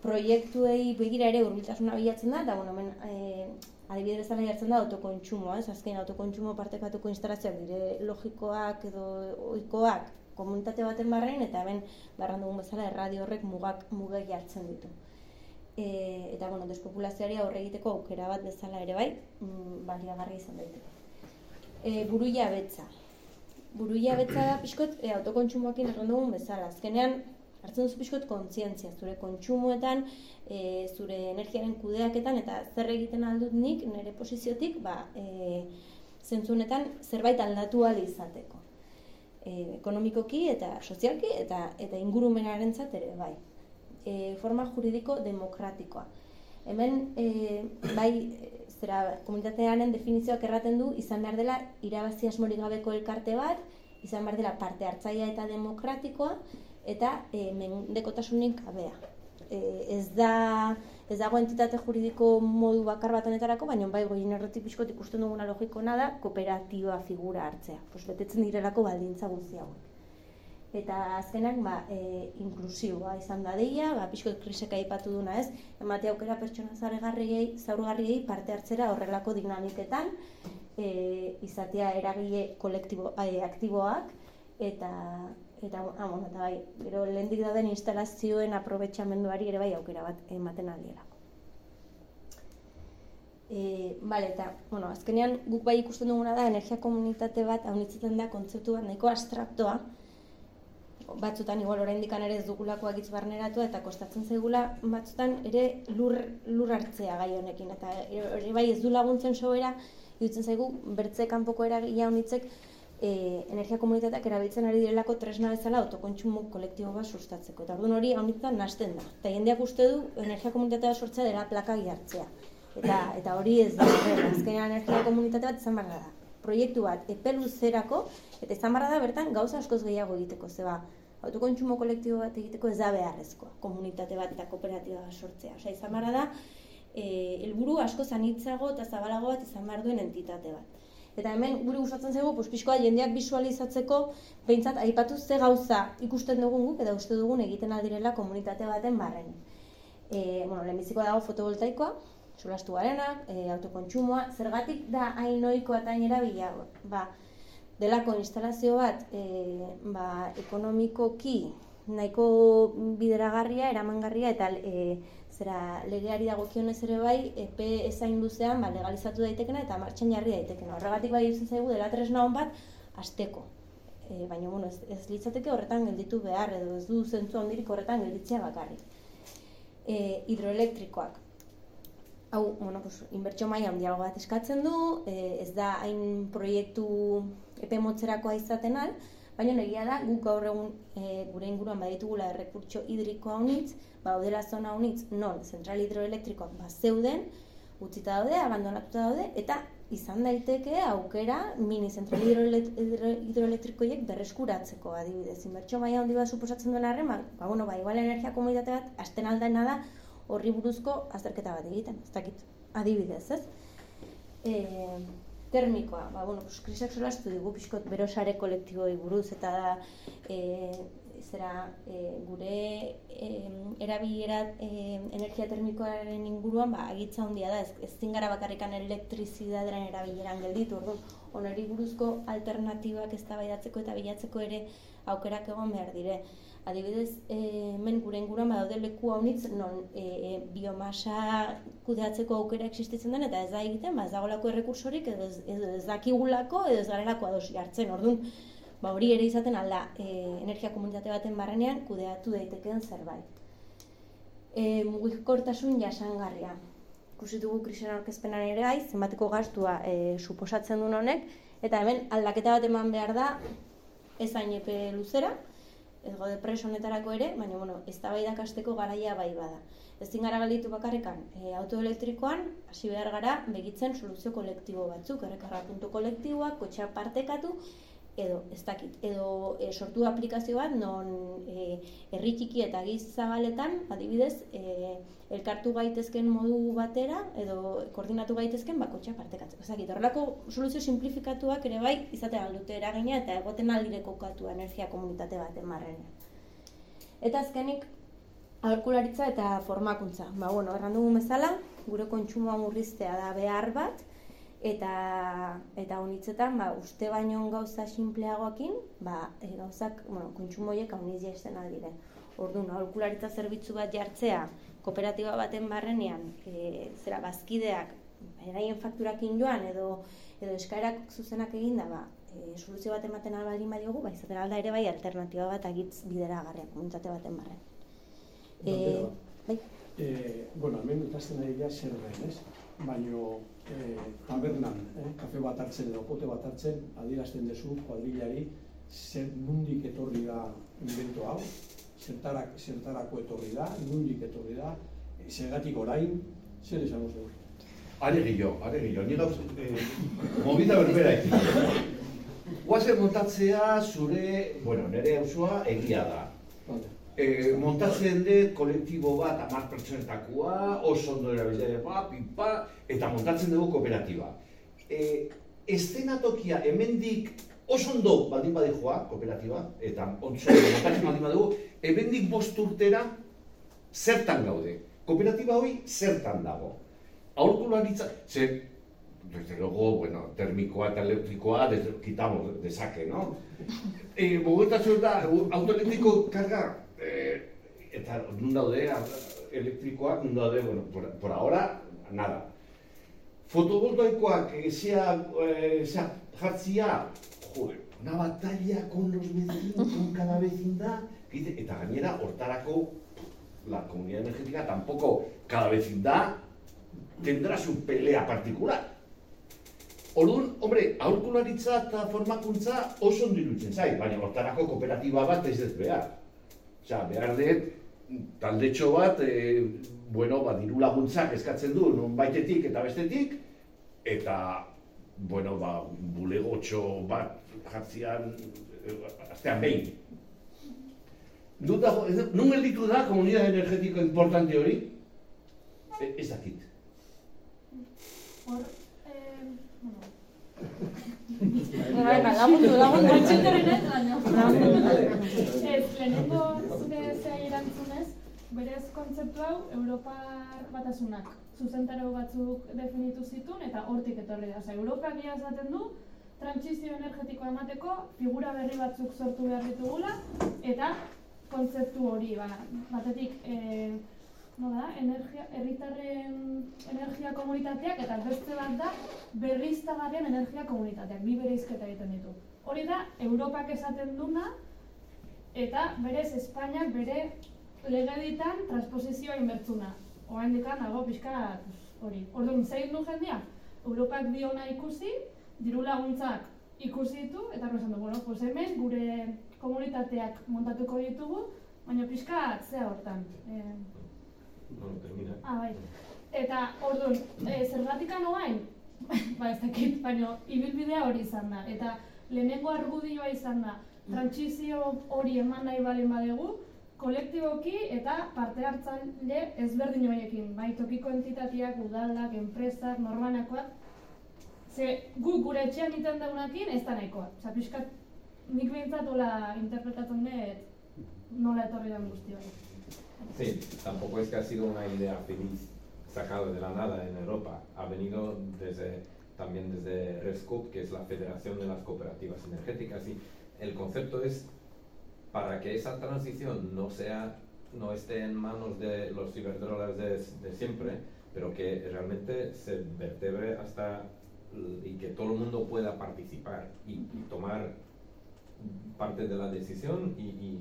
Proiektuei begira ere hurbiltasuna bilatzen da, eta bueno, hemen e, adibide bezala jartzen da autokontsumoa, ez azken autokontsumo partekatuko instalazioak dire logikoak edo ohikoak komunitate baten barrein eta hemen barran dugun bezala erradio horrek mugak mugak jartzen ditu. E, eta bueno, despopulazioari aurre egiteko aukera bat bezala ere bai, mm, baliagarri izan daiteke. E, buruia betza. Buruia betza da pixkot e, autokontsumoakin erran dugun bezala. Azkenean, hartzen duzu pixkot kontzientzia, zure kontsumoetan, e, zure energiaren kudeaketan, eta zer egiten aldut nik, nire posiziotik, ba, e, zentzunetan zerbait aldatu izateko e, ekonomikoki eta sozialki eta eta ingurumenarentzat ere bai. E, forma juridiko demokratikoa. Hemen e, bai zera komunitatearen definizioak erraten du izan behar dela irabazi asmorik gabeko elkarte bat, izan behar dela parte hartzaia eta demokratikoa eta e, mendekotasunik gabea. E, ez da ez dago entitate juridiko modu bakar bat honetarako, baina bai goien erretik pixkot ikusten duguna logikona da kooperatiba figura hartzea. Pues betetzen direlako baldintza guzti hauek. Eta azkenak ba, e, inklusiboa izan da deia, ba, pixkot kriseka aipatu duna ez, emate aukera pertsona zaurgarriei parte hartzera horrelako dinamiketan, e, izatea eragile kolektibo, e, aktiboak, eta eta ah, bueno, eta bai, gero lehendik dauden instalazioen aprobetxamenduari ere bai aukera bat ematen aldielako. E, bale, eta, bueno, azkenean guk bai ikusten duguna da, energia komunitate bat haunitzetan da kontzeptu bat nahiko abstraktoa, batzutan igual oraindik ere ez dugulakoak hitz barneratu eta kostatzen zaigula batzutan ere lur, lur hartzea gai honekin eta ere bai ez du laguntzen sobera irutzen zaigu bertze kanpoko eragilea honitzek e, energia komunitateak erabiltzen ari direlako tresna bezala autokontsumo kolektibo bat sustatzeko. Eta orduan hori haunitzen nasten da. Eta jendeak uste du energia komunitatea sortzea dela plaka hartzea. Eta, eta hori ez da, azkenean energia komunitate bat izan barra da. Proiektu bat epeluzerako, eta izan barra da bertan gauza askoz gehiago egiteko. Zeba, autokontsumo kolektibo bat egiteko ez da beharrezkoa, komunitate bat eta kooperatiba bat sortzea. Osa, izan barra da, e, helburu asko zanitzago eta zabalago bat izan behar duen entitate bat. Eta hemen guri gustatzen zaigu pues pizkoa jendeak visualizatzeko beintzat aipatu ze gauza ikusten dugun guk edo uste dugun egiten aldirela komunitate baten barren. Eh, bueno, lehenbizikoa dago fotovoltaikoa, solastu garenak, e, autokontsumoa, zergatik da hain ohikoa eta erabila, ba, delako instalazio bat, e, ba, ekonomikoki nahiko bideragarria, eramangarria eta e, zera legeari dagokionez ere bai epe ezain luzean ba, legalizatu daitekena eta martxan jarri daitekena. Horregatik bai izen zaigu dela tresna hon bat asteko. E, baina bueno, ez, ez litzateke horretan gelditu behar edo ez du zentzu handirik horretan gelditzea bakarrik. E, hidroelektrikoak. Hau, bueno, pues, inbertsio maila handiago bat eskatzen du, e, ez da hain proiektu epe motzerakoa izaten al, baina egia da guk gaur egun e, gure inguruan baditugula errekurtso hidrikoa honitz, odela zona honitz non zentral hidroelektrikoak ba zeuden, utzita daude, abandonatuta daude eta izan daiteke aukera mini zentral hidroelektrikoiek berreskuratzeko adibidez. Inbertsio maila handi bat suposatzen duen arren, ba, bueno, ba, igual energia komunitate bat asten aldaina da horri buruzko azterketa bat egiten, ez dakit, adibidez, ez? E, termikoa, ba, bueno, pues, krisak solastu dugu pixkot berosare kolektiboi buruz, eta da, e, zera, e, gure e, erabilera e, energia termikoaren inguruan, ba, agitza handia da, ez, ez zingara bakarrikan elektrizidaderen erabileran gelditu, orduan, onari buruzko alternatibak ez eta bilatzeko ere aukerak egon behar dire adibidez, e, men gure inguruan badaude leku haunitz non e, biomasa kudeatzeko aukera existitzen den eta ez da egiten, ba ez dagolako errekursorik edo ez, edo ez dakigulako edo ez garelako adosi hartzen. Orduan, ba hori ere izaten alda e, energia komunitate baten barrenean kudeatu daitekeen zerbait. E, mugikortasun jasangarria. Ikusi dugu krisen aurkezpenan ere bai, zenbateko gastua e, suposatzen duen honek, eta hemen aldaketa bat eman behar da ez epe luzera, ez preso honetarako ere, baina bueno, ez da bai dakasteko garaia bai bada. Ez gara galitu bakarrekan, e, autoelektrikoan, hasi behar gara, begitzen soluzio kolektibo batzuk, errekarra puntu kolektiboak, kotxea partekatu, edo ez dakit, edo e, sortu aplikazio bat non e, erritiki eta giz zabaletan, adibidez, e, elkartu gaitezken modu batera edo koordinatu gaitezken bakotxa partekatzeko. Ez dakit, horrelako soluzio simplifikatuak ere bai izatea aldute eragina eta egoten aldireko katu energia komunitate baten marren. Eta azkenik, aholkularitza eta formakuntza. Ba, bueno, erran dugu bezala, gure kontsumoa murriztea da behar bat, eta eta honitzetan ba uste baino gauza sinpleagoekin ba e, gauzak bueno kontsumo hoiek hauniz jaisten aldire ordun aholkularitza zerbitzu bat jartzea kooperatiba baten barrenean e, zera bazkideak beraien fakturakin joan edo edo eskaerak zuzenak eginda ba e, soluzio bat ematen albaldin badiogu ba izaten alda ere bai alternatiba bat agitz bideragarria komunitate baten barren. Eh bai. Eh bueno hemen ikasten ari da zer den, ez? Baino e, tabernan, eh, kafe bat hartzen edo pote bat hartzen, adierazten duzu kuadrilari zer nundik etorri da invento hau, zertarak, zertarako etorri da, nundik etorri da, zergatik orain, zer esan oso. Are gillo, are gillo, ni gauz, eh, movida berbera ekin. Guazen montatzea zure, bueno, nire hausua egia da. E, montatzen dut kolektibo bat amar pertsonetakoa, oso ondo erabiltzea, ba, pipa, eta montatzen dugu kooperatiba. E, estenatokia hemendik oso ondo baldin joa, kooperatiba, eta oso montatzen baldin badugu, hemendik bost urtera zertan gaude. Kooperatiba hori zertan dago. Aurkularitza, ze, desde luego, bueno, termikoa eta elektrikoa des, quitamos, desake, no? E, Bogotazio da, autoelektriko karga, eh, eta nun daude, elektrikoak, nun daude, bueno, por, por ahora, nada. Fotovoltaikoak, zea, eh, jartzia, joder, una batalla con los vecinos, con cada vecindad, eta gainera, hortarako, la comunidad energética tampoco, cada vecindad tendrá su pelea particular. Orduan, hombre, aurkularitza eta formakuntza oso ondirutzen zai, baina hortarako kooperatiba bat ez dut behar. Osea, behar dut, taldetxo bat, e, bueno, ba, diru laguntzak eskatzen du, non baitetik eta bestetik, eta, bueno, ba, bulegotxo bat jartzian, e, aztean behin. Nun gelditu da komunidad energetiko importante hori? E, ez dakit. Hor, lagundu, lagundu. Nahi baina. Ez, lehenengo zure zei erantzunez, berez kontzeptu hau Europar batasunak zuzentaro batzuk definitu zituen eta hortik etorri da. Osa, Europa gira esaten du, trantzizio energetikoa emateko figura berri batzuk sortu behar ditugula eta kontzeptu hori, ba, batetik, eh, nola, energia, erritarren energia komunitateak eta beste bat da berriztagarrien energia komunitateak, bi bereizketa egiten ditu. Hori da, Europak esaten duna eta berez Espainiak bere legeditan transposizioa inbertzuna. Horain dikan, nago pixka hori. Orduan, zein du jendia? Europak diona ikusi, diru laguntzak ikusi ditu, eta esan du, bueno, pues hemen gure komunitateak montatuko ditugu, baina pixka zea hortan. Eh, no termina. Ah, bai. Eta, orduan, e, zergatik anoain? ba, ez dakit, baina, ibilbidea hori izan da. Eta, lehenengo argudioa izan da, trantsizio hori eman nahi balen badegu, kolektiboki eta parte hartzaile ezberdin horiekin, bai tokiko entitateak, udalak, enpresak, norbanakoak, ze gu gure etxean iten daunakin ez da nahikoa. Osa, pixkat, nik behintzatola interpretatzen dut nola etorri den guzti hori. Sí, tampoco es que ha sido una idea feliz sacada de la nada en Europa. Ha venido desde, también desde RESCOP, que es la Federación de las Cooperativas Energéticas. Y el concepto es para que esa transición no, sea, no esté en manos de los ciberdólares de, siempre, pero que realmente se vertebre hasta y que todo el mundo pueda participar y, tomar parte de la decisión y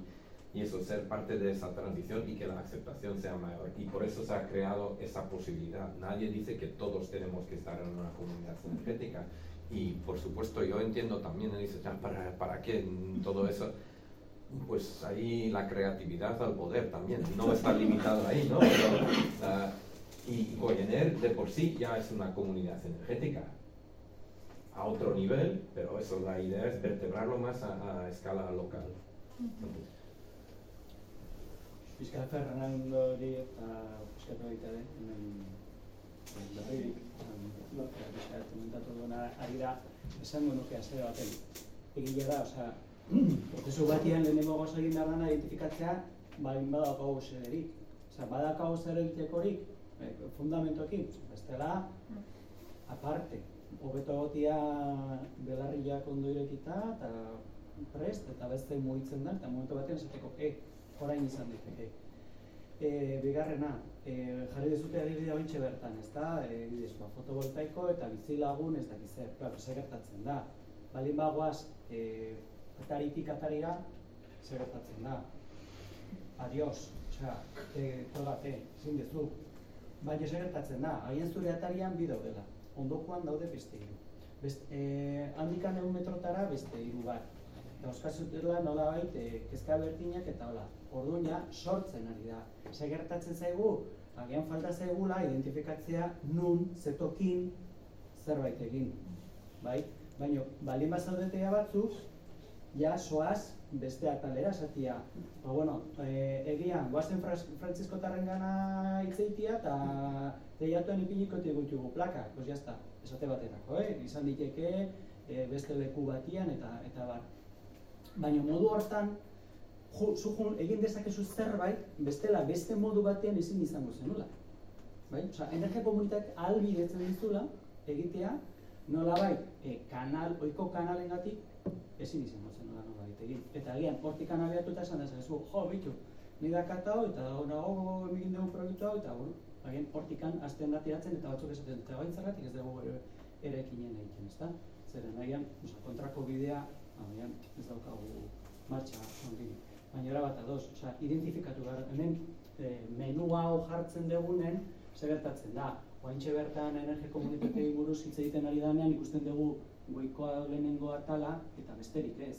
eso, ser parte de esa transición y que la aceptación sea mayor. Y por eso se ha creado esa posibilidad. Nadie dice que todos tenemos que estar en una comunidad energética. Y por supuesto, yo entiendo también, dice, ¿para, ¿para qué todo eso? Pues ahí la creatividad al poder también, no está limitado ahí, ¿no? y Goyener de por sí ya es una comunidad energética, a otro nivel, pero eso, la idea es vertebrarlo más a, a escala local. Pizka Fernando hori eta pizkatu baita den, hemen berririk, pizka komentatu duena ari da, esango nuke azere baten. Egia da, osea, prozesu batian lehenengo goz egin behar dana identifikatzea, balin badakago zederik. Osea, badakago zer egitekorik, eh, fundamentoekin, bestela, aparte, hobeto gotia belarriak ondo irekita, eta prest, eta beste mugitzen da, eta momentu batean esateko, e, orain izan diteke. E, bigarrena, e, jarri dezute adibidea ointxe bertan, ez da, e, ba, fotovoltaiko eta bizi lagun ez dakiz zer, claro, zer gertatzen da. Balin bagoaz, e, ataritik atarira, zer gertatzen da. Adios, osea, e, tolate, zin dezu. Baina zer gertatzen da, haien zure atarian bi daudela, ondokoan daude beste hiru. Best, e, handikan egun metrotara beste hiru bat. dauzkazutela nolabait e, kezka berdinak eta hola. Orduan ja sortzen ari da. Ze gertatzen zaigu, agian falta zaigula identifikatzea nun, zetokin, zerbait egin. Bai? Baina, balin bazaudetea batzuk, ja soaz beste atalera esatia. Ba, bueno, e, egian, guazen Francisco Tarrengana itzeitia eta deiatuan ipiniko ditugu plaka, pues está, esate baterako, eh? izan diteke e, beste leku batian eta eta bar. Baina modu hortan, ju, zu egin dezakezu zerbait, bestela beste modu batean ezin izango zenula. Bai? Osa, energia komunitak albidetzen dizula, egitea, nola bai, e, kanal, oiko kanalengatik ezin izango zenula nola egin. Eta agian, hortik kanabiatuta esan dezakezu, jo, bitu, ni dakatau eta nago egin dugu proiektu hau, eta agian hortikan azten ateratzen eta batzuk esaten eta bain zergatik ez dugu ere, ekinen egiten, ezta? Zeren agian, kontrako bidea, agian ez daukagu martxa ongi. Baina era bat ados, oza, identifikatu gara, hemen e, menu hau jartzen dugunen, zer gertatzen da, oaintxe bertan energia komunitatei buruz hitz egiten ari danean ikusten dugu goikoa lehenengo atala eta besterik ez.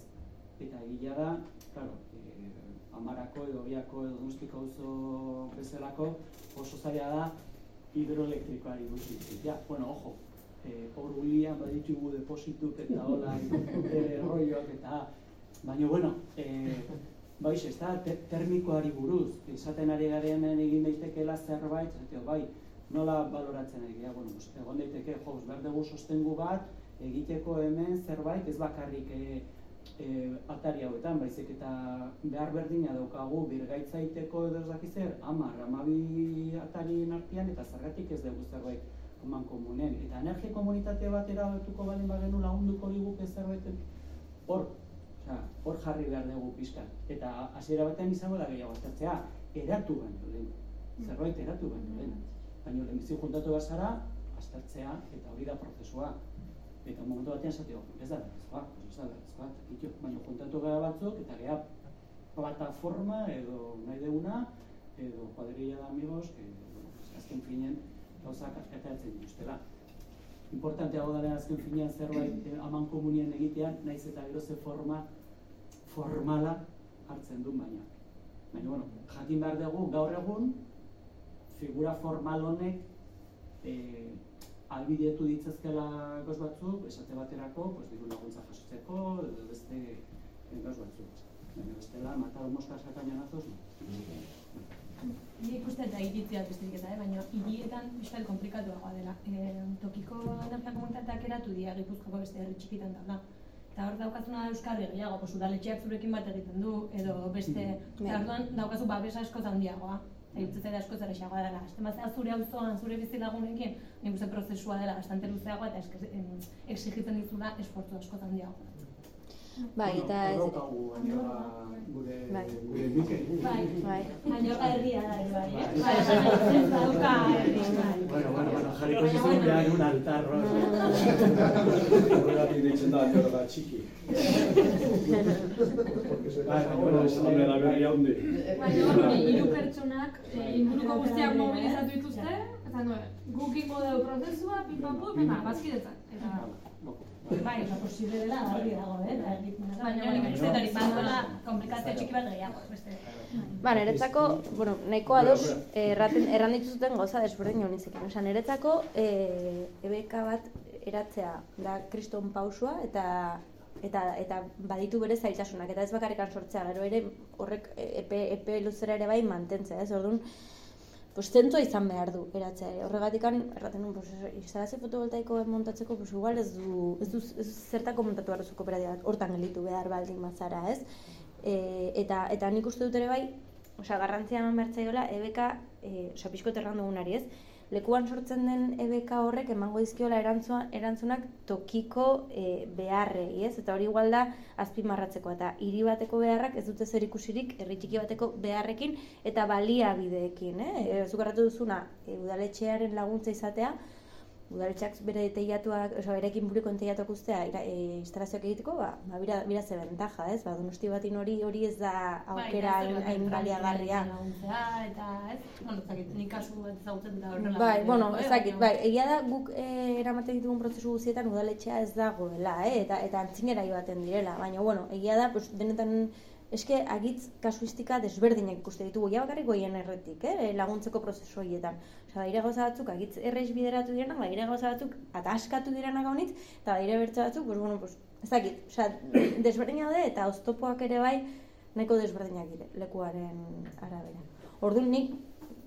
Eta egia da, claro, amarako edo biako edo donostiko auzo bezalako oso zaila da hidroelektrikoari guzti. Ja, bueno, ojo, eh, hor guian baditugu deposituk eta hola eh, rolloak eta baina, bueno, eh, Baiz, ez da, termikoari buruz, izaten ari garen egin daitekeela zerbait, zatio, bai, nola baloratzen ari ja, bueno, egon daiteke, jo, behar dugu sostengu bat, egiteko hemen zerbait, ez bakarrik e, e, atari hauetan, baizik eta behar berdina daukagu birgaitzaiteko edo ez zer, amar, amabi atari artean eta zergatik ez dugu zerbait koman komunen. Eta energia komunitate bat erabatuko balen bagenu lagunduko liguke zerbait hor, hor jarri behar dugu pizkan. Eta hasiera batean izango da gehiago aztertzea, eratu baino lehen, zerbait eratu baino lehen. Baina lehen bizi juntatu bazara, aztertzea eta hori da prozesua. Eta momentu batean esatio, ez da beharrezkoa, ez da beharrezkoa, eta baina juntatu gara batzuk, eta gara plataforma edo nahi deguna, edo kuadrilla de amigos, que, bueno, azken finen, gauzak ateratzen dituztela. Importanteago da azken finean zerbait eh, aman komunien egitean, naiz eta gero ze forma formala hartzen du baina. Baina, bueno, jakin behar dugu, gaur egun, figura formal honek, eh, albidetu ditzazkela goz batzuk, esate baterako, pues, diru laguntza jasotzeko, edo beste goz batzuk. Baina bestela, matado mosca sakaina nazoz, no? Ni ikusten da iritziat besterik eta, eh? baina hirietan biztal komplikatuagoa dela. E, tokiko energia komunitateak eratu dira Gipuzkoako beste herri txikitan da. Eta hor daukazuna da Euskal Herriago, pues, udaletxeak zurekin bat egiten du, edo beste, mm. eta daukazu babes asko handiagoa. Eta zera asko zara xagoa dela. Azten bat zure auzoan, zure bizi lagunekin, nik uste prozesua dela bastante luzeagoa eta exigitzen dizula esfortu asko handiago. Bai, eta ez... gure bai. gure Bai, bai. Añorra herria da, bai, eh? Bai, herri, bai. Bueno, bueno, bueno, jarriko zizun behar un altar, Horregatik ditzen da, añorra txiki. Bai, bueno, ez da bera berri haundi. Baina, hori, hiru pertsonak, inguruko guztiak mobilizatu dituzte, eta guk ingo dugu prozesua, pim-pam-pum, eta bazkidetzak. Eta, Bai, oza, posible dela, argi dago, eh? Baina, hori, nik uste hori, badola, komplikazio txiki bat gehiago, beste. Ba, niretzako, bueno, nahiko ados, erraten, erran dituzuten goza desberdin honi zekin. Osa, niretzako, e, ebeka bat eratzea da kriston pausua, eta eta eta baditu bere zailtasunak eta ez bakarrikan sortzea gero ere horrek epe, epe luzera ere bai mantentzea ez orduan pues zentua izan behar du eratzea. Horregatik erraten nuen, pues, instalazio fotovoltaiko montatzeko, pues, igual ez du, ez du ez zertako montatu behar duzu kooperatibat, hortan gelitu behar baldin mazara, ez? E, eta, eta nik uste dut ere bai, osea, garrantzia eman behar zaiola, ebeka, e, osea, pixko terran dugunari, ez? Lekuan sortzen den EBK horrek emango dizkiola erantzunak tokiko e, beharrei, ez? Eta hori igual da azpimarratzeko eta hiri bateko beharrak ez dute zer ikusirik herri txiki bateko beharrekin eta baliabideekin, eh? E, Zukarratu duzuna, e, udaletxearen laguntza izatea, udaletxeak bere teiatuak, oso erekin buriko teiatuak ustea e, instalazioak egiteko, ba, ba bira, bira ze ventaja, ez? Ba, donosti batin hori hori ez da aukera bai, hain baliagarria. Eta, ez? Bueno, zakit, nik kasu bat ezagutzen da horrela. Bai, bueno, ezakit, bai, egia da guk e, eramaten ditugun prozesu guztietan udaletxea ez dagoela, eh? eta eta antzinera joaten direla, baina bueno, egia da, pues, denetan eske agitz kasuistika desberdinak ikuste ditugu, ja bakarrik goien erretik, eh? laguntzeko prozesu horietan. Osea, baire gauza batzuk agitz erreiz bideratu direnak, baire gauza batzuk ataskatu direnak honitz, eta baire bertza batzuk, pues, bueno, pues, ez dakit, osea, desberdina daude eta oztopoak ere bai nahiko desberdinak dire, lekuaren arabera. Orduan nik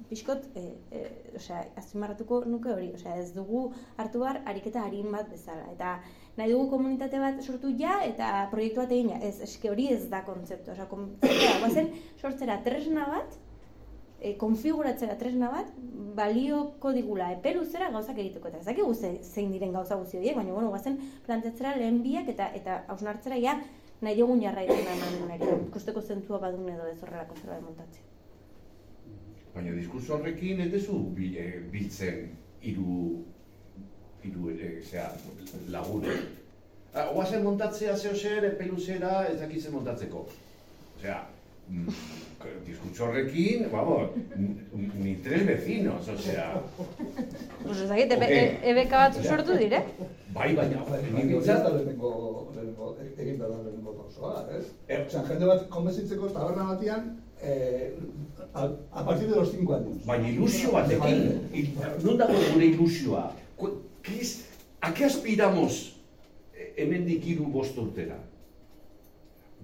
pixkot, e, e, osea, azpimarratuko nuke hori, osea, ez dugu hartu behar ariketa harin bat bezala. Eta nahi dugu komunitate bat sortu ja eta proiektu bat egin ja. Ez, eske hori ez da kontzeptu. Osea, kontzeptua, guazen sortzera tresna bat, e, konfiguratzera tresna bat, balioko digula epe luzera gauzak egiteko. Eta ez dakigu ze- zein diren gauza guzti horiek, baina bueno, guazen planteatzera lehen biak eta eta hausnartzera ja nahi dugun jarraitzen eman nire. Ikusteko zentzua badun edo ez horrelako zerbait montatzea. Baina diskurso horrekin ez duzu eh, biltzen hiru hiru eh, zera, lagune. Oazen montatzea zeo zer, epeluzera, ez dakitzen montatzeko. Osea, mm, diskurso horrekin, vamos, n- ni tres vecinos, osea, Pues ez dakit, ebe, Ok. e- ebeka batzu sortu dire? bai, baina, hori ez bintzat, egin behar da lehenengo pausoa, ez? Eh. Osa, jende bat konbentzitzeko taberna batian, eh, a, a partir de los 5 años. baina ilusio batekin, il- non dago gure ilusioa? Kris, a qué aspiramos eh, hemendik hiru bost urtera?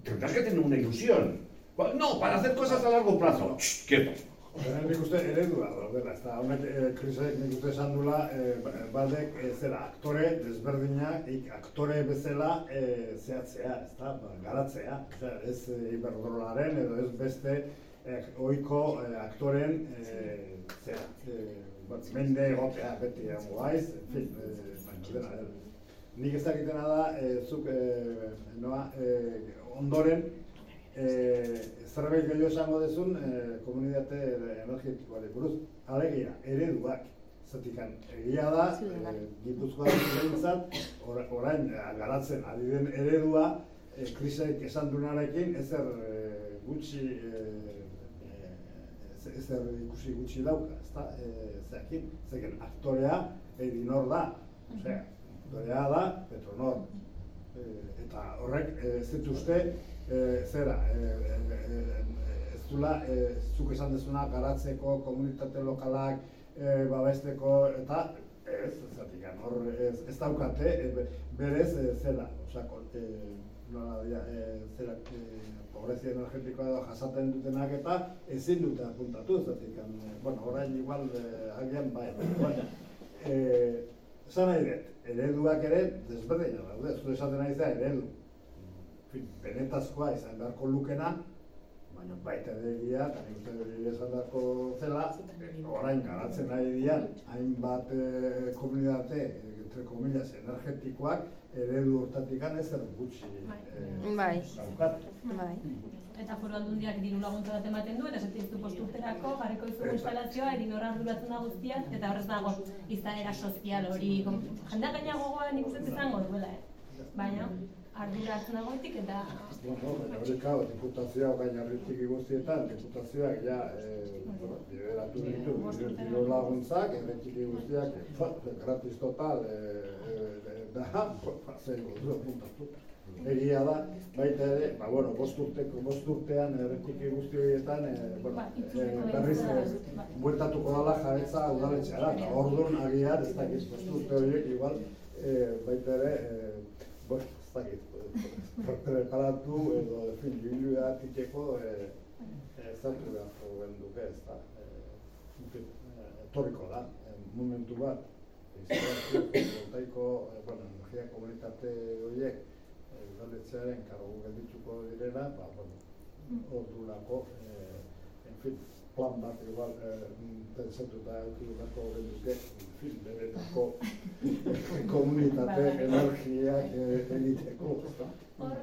Tendrás que tener una ilusión. Ba- No, para hacer cosas a largo plazo. Shh, quieto. Baina nik uste eredua daudela, ez da, honek e, krisek nik uste esan dula, e, badek e, zera, aktore desberdinak, ik, aktore bezala e, zehatzea, ez da, ba, garatzea, ez iberdrolaren edo ez beste e, ohiko e, aktoren e, zera, e, bat, mende egotea beti egongo gaiz, en fin, e, baina dena, e, nik ez dakitena da, e, zuk, e, noa, e, ondoren, eh, zerbait gehiago esango dezun eh, komunitate energetikoari buruz. Alegia, ereduak. Zatik, egia da, eh, Gipuzkoa behintzat, or, orain garatzen ari den eredua, eh, krisaik esan duenarekin, ezer eh, gutxi, eh, eh, ezer ikusi gutxi dauka, ezta? Eh, zeakin, zeken aktorea Edinor da, osea, aktorea da Petronor. Eh, eta horrek eh, ez dut uste eh, zera eh, ez dula eh, zuk esan dezuna garatzeko komunitate lokalak eh, babesteko eta ez zatik hor ez, ez daukate be- berez eh, zera osea eh, nola eh, zera eh, pobrezia energetikoa edo jasaten dutenak eta ezin dute apuntatu zatik eh, bueno orain igual eh, agian bai baina eh, Esan nahi dut, ereduak ere desberdinak daude, zu esaten nahi zera eredu. En fin, benetazkoa izan beharko lukena, baina baita ere egia, uste dut esan beharko zela, orain garatzen nahi dian, hainbat eh, komunitate, entre comillas, energetikoak, eredu hortatik ezer gutxi eh, Bai. daukat. Bai. Eta foru aldundiak diru laguntza bat ematen du, eta esaten ditu posturterako jarriko izugu instalazioa, edin horra arduratzen da guztia, eta horrez dago izaera sozial hori, jendea gaina gogoan dut izango duela, eh? Baina, ardura hartzen dagoetik eta... Baina hori kao, diputazioa gain herritik guztietan, diputazioak ja eh, bueno, bideratu ditu, diru- laguntzak, herritik guztiak, eh, gratis total, eh, eh, da, zeiko du apuntatu. Egia da, baita ere, ba, bueno, bost urteko, bost urtean herritik guzti horietan, eh, bueno, eh, itzuleko berriz eh, bai. bueltatuko dala jabetza udaletxeara, eta orduan agian, ez dakit, bost urte horiek, igual, eh, baita ere, eh, bueno, eh, preparatu edo, fin, biblioa tikeko, eh, eh, zertu beharko genduke, ez da, eh, etorriko da, eh, momentu bat, instalazio fotovoltaiko, eh, bueno, energia komunitate horiek, eh, udaletxearen kargu geldituko direla, ba, bueno, ordurako, eh, en fin, plan bat igual eh, pensatuta eduki beharko genuke, benetako komunitate Bai. energiak egiteko, ezta? Hor,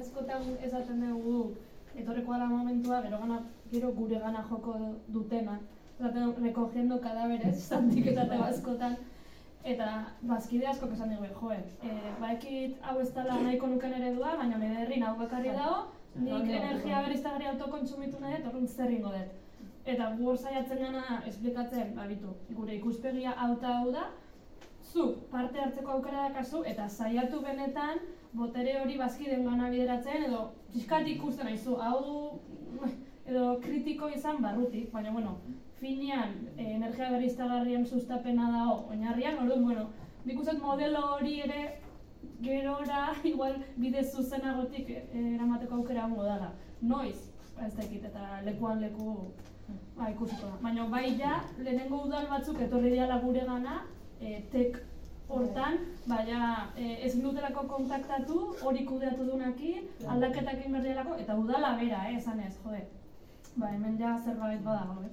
askotan esaten dugu, etorreko ala momentua, gero gana, gero gure gana joko dutena. Esaten dugu, recogiendo cadáveres, zantik esate askotan. Eta bazkide asko esan digu, joe, eh, baekit hau ez dela nahiko nuken eredua, baina nire herrin hau bakarri dago, nik energia berriztagarri autokontsumitu nahi orduan zer ingo dut. Eta gu saiatzen gana esplikatzen, babitu, gure ikuspegia hau eta hau da, zuk parte hartzeko aukera dakazu eta saiatu benetan botere hori bazkiden gana bideratzen edo pixkat ikusten aizu, hau edo kritiko izan barrutik, baina bueno, finean e, energia berriztagarrien sustapena dago oinarrian, orduan, bueno, nik uste modelo hori ere gerora igual bide zuzenagotik e, eramateko aukera hongo dela. Noiz, ez dakit, eta lekuan leku ba, ikusiko da. Baina bai ja, lehenengo udal batzuk etorri diala gure gana, e, tek hortan, baina e, ez dutelako kontaktatu, hori kudeatu dunakin, aldaketak egin berdialako, eta udala bera, eh, esan ez, jode. Ba, hemen ja zerbait badago, eh?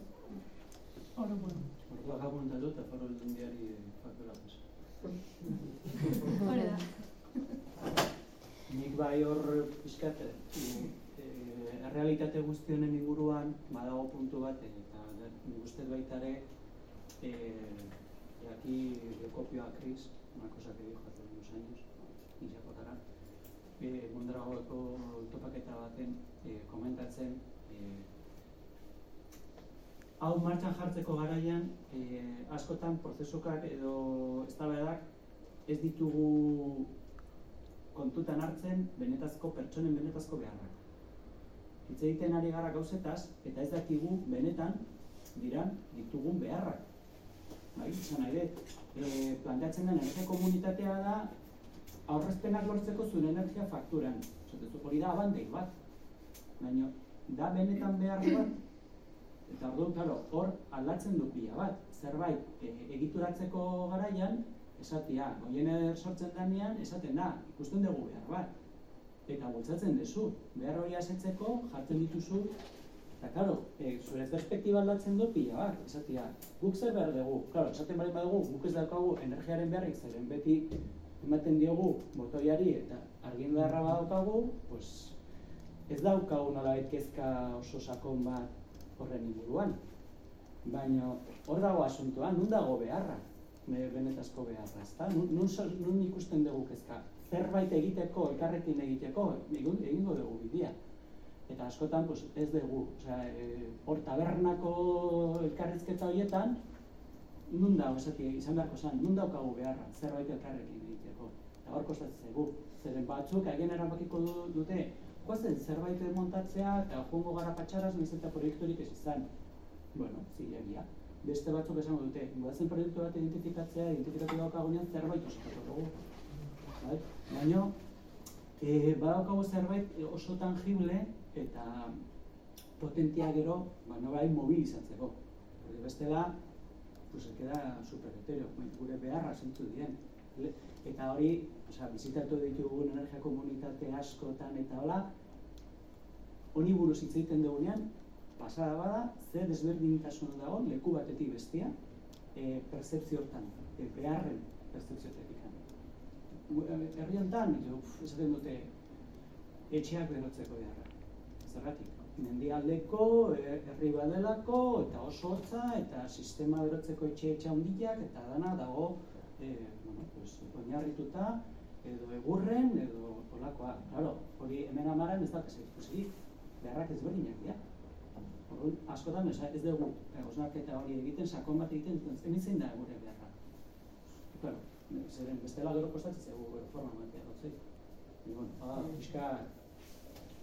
Hori, bueno. Da dut, eta faro diari faktura pasa. Hori da. Nik bai hor pixkat, e, e, errealitate guzti honen inguruan badago puntu bat, eta nik uste baita ere, e, aquí le copio a Chris, una cosa que dijo hace unos años, y se acordará, e, Mondragoeko topaketa baten e, komentatzen, e, hau martxan jartzeko garaian, e, askotan prozesukak edo eztabaidak ez ditugu kontutan hartzen benetazko pertsonen benetazko beharrak. Hitz egiten ari gara gauzetaz eta ez dakigu benetan diran ditugun beharrak. Bai, izan ere, e, planteatzen den energia komunitatea da aurrezpenak lortzeko zuen energia fakturan. Zatezu hori da abandeik bat. Baina da benetan behar bat Eta orduan, claro, hor aldatzen du pila bat. Zerbait e, egituratzeko garaian, esatia, goiener sortzen danean, esaten da, ikusten dugu behar bat. Eta bultzatzen duzu, behar hori asetzeko, jartzen dituzu, eta claro, e, zure perspektiba aldatzen du pila bat, esatia, guk zer behar dugu, claro, esaten bari badugu, guk ez daukagu energiaren beharrik zeren beti ematen diogu motoiari eta argin beharra badaukagu, pues, ez daukagu nola kezka oso sakon bat horren inguruan. Baina hor dago asuntoa, nun dago beharra, benetazko beharra, ezta? Nun, nun, nun ikusten dugu kezka, zerbait egiteko, elkarrekin egiteko, egingo dugu bidea. Eta askotan pues, ez dugu, osea, e, hor tabernako elkarrizketa horietan, nun dago, esati, izan beharko zen, nun daukagu beharra, zerbait elkarrekin egiteko. Eta hor kostatzen zaigu, zeren batzuk, haien erabakiko dute, goazen zerbait montatzea eta joango gara patxaraz nahiz eta proiekturik ez izan. Bueno, zilegia. Beste batzuk esango dute, goazen proiektu bat identifikatzea, identifikatu daukagunean zerbait osatuko dugu. Bai? Baina, e, badaukagu zerbait oso tangible eta potentia gero, ba, bai mobilizatzeko. Hori bestela, pues, queda super etero, gure beharra zentzu diren. Eta hori, osea, bizitatu ditugun energia komunitate askotan eta hola, honi buruz hitz egiten dugunean, pasada bada, zer desberdintasun dago leku batetik bestia, e, percepzio hortan, e, beharren percepziotetik. Herri honetan, esaten dute, etxeak berotzeko beharra. Zergatik, mendialdeko, e, herri badelako, eta oso hortza, eta sistema berotzeko etxe etxe handiak, eta dana dago, e, bueno, pues, oinarrituta, edo egurren, edo olakoa. Claro, hori hemen amaran ez da ikusirik beharrak ezberdinak dira. Orduan, askotan ez, ez dugu eta hori egiten, sakon bat egiten, zein da gure beharra. Claro, zeren bestela gero kostatzen zego gero forma mantea gotzei. Y bueno, ba, pixka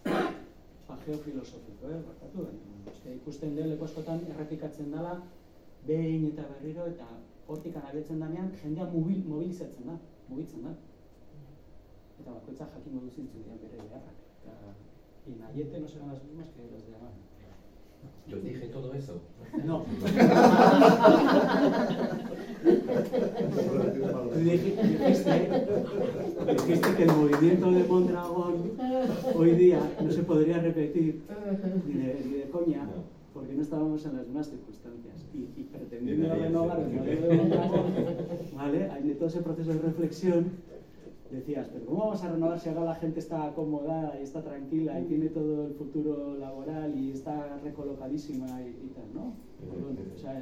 ba, geofilosofiko, eh, barkatu, baina ikusten den leku askotan errepikatzen dela behin eta berriro eta hortik anabiatzen danean jendea mobil, mobilizatzen da, mugitzen da. Eta bakoitza jakin modu zintzu dira bere beharrak. Eta y Nayete no serán las mismas que las de Amán. Yo dije todo eso. No. dijiste, dijiste que el movimiento de Mondragón hoy día no se podría repetir ni de, ni de coña, porque no estábamos en las mismas circunstancias. Y, y pretendiendo renovar el modelo de Mondragón, ¿vale? Hay todo ese proceso de reflexión decías, pero ¿cómo vamos a renovar si ahora la gente está acomodada y está tranquila y tiene todo el futuro laboral recolocadísima y, y tal, ¿no? ¿Por dónde? O sea,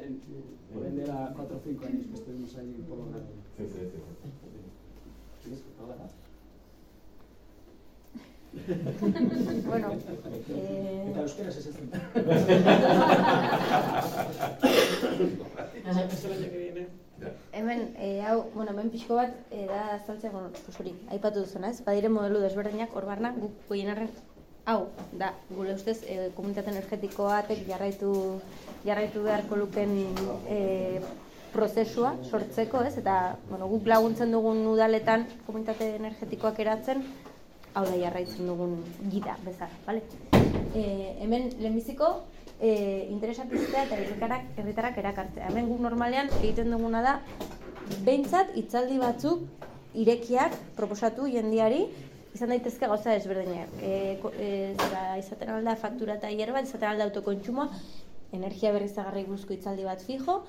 depende de a 4 o 5 años que estuvimos ahí por lo menos. Sí, sí, sí. ¿Tienes que hablar? bueno, eh... Eta euskera ez ez Hemen e, hau, bueno, hemen pixko bat, e, da azaltzea, bueno, pues hori, aipatu duzuna, ez? Badire modelu desberdinak, hor barna, guk goienarren, hau, da, gure ustez, e, komunitate energetikoatek jarraitu, jarraitu beharko luken e, prozesua sortzeko, ez? Eta, bueno, guk laguntzen dugun udaletan komunitate energetikoak eratzen, hau da jarraitzen dugun gida, bezala, bale? E, hemen, lehenbiziko, e, interesak izatea eta herritarak herritarak erakartzea. Hemen guk normalean egiten duguna da behintzat hitzaldi batzuk irekiak proposatu jendiari izan daitezke gauza ezberdinak. E, e, zera, izaten alda faktura eta hierba, izaten alda autokontsumoa, energia berrizagarri buruzko hitzaldi bat fijo,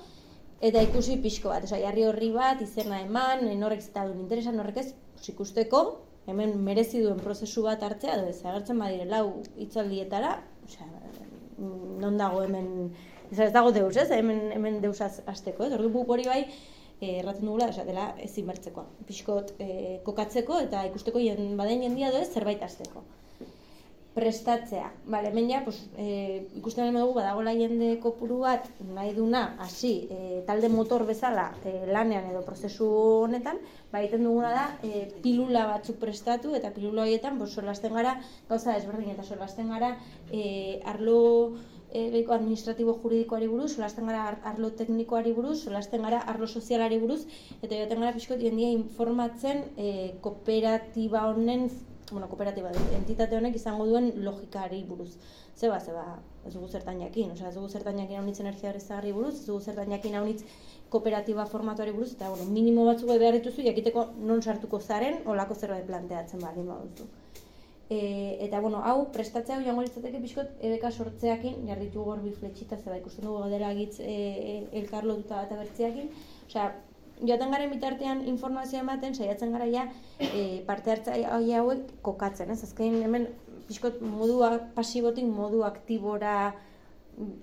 eta ikusi pixko bat, osea, jarri horri bat, izena eman, norrek zeta duen interesa, norrek ez, ikusteko, hemen merezi duen prozesu bat hartzea, edo ez, agertzen badire lau hitzaldietara, osea, non dago hemen ez, dago deus, ez? Hemen hemen deus hasteko, ez? Ordu hori bai erratzen dugula, osea, dela ezin bertzeko. Pixkot eh, kokatzeko eta ikusteko jen, baden jendia doez zerbait hasteko. Prestatzea. Vale, hemen ja, pues, eh, ikusten dugu badagola jende kopuru bat nahi duna hasi eh, talde motor bezala eh, lanean edo prozesu honetan, ba egiten duguna da eh, pilula batzuk prestatu eta pilula horietan pues, solasten gara gauza ezberdin eta solasten gara eh, arlo eh, administratibo juridikoari buruz, solasten gara arlo teknikoari buruz, solasten gara arlo sozialari buruz, eta joten gara pixkot jendia informatzen eh, kooperatiba honen bueno, kooperatiba, entitate honek izango duen logikari buruz. Zeba, zeba, ez dugu zertan jakin, osea, ez dugu zertan jakin haunitz energia berrizagari buruz, ez dugu zertan jakin haunitz kooperatiba formatuari buruz, eta bueno, minimo batzuk behar dituzu, jakiteko non sartuko zaren, olako zerbait planteatzen baldin baduzu. E, eta bueno, hau prestatzea hau jango litzateke pixkot ebeka sortzeakin, jarritu gor bi fletxita, zeba ikusten dugu gadela gitz e, e, elkarlotuta eta bertzeakin, osea, joaten garen bitartean informazioa ematen, saiatzen gara ja e, parte hartzaile hauek kokatzen, ez? Azken hemen pixkot modua pasibotik modu aktibora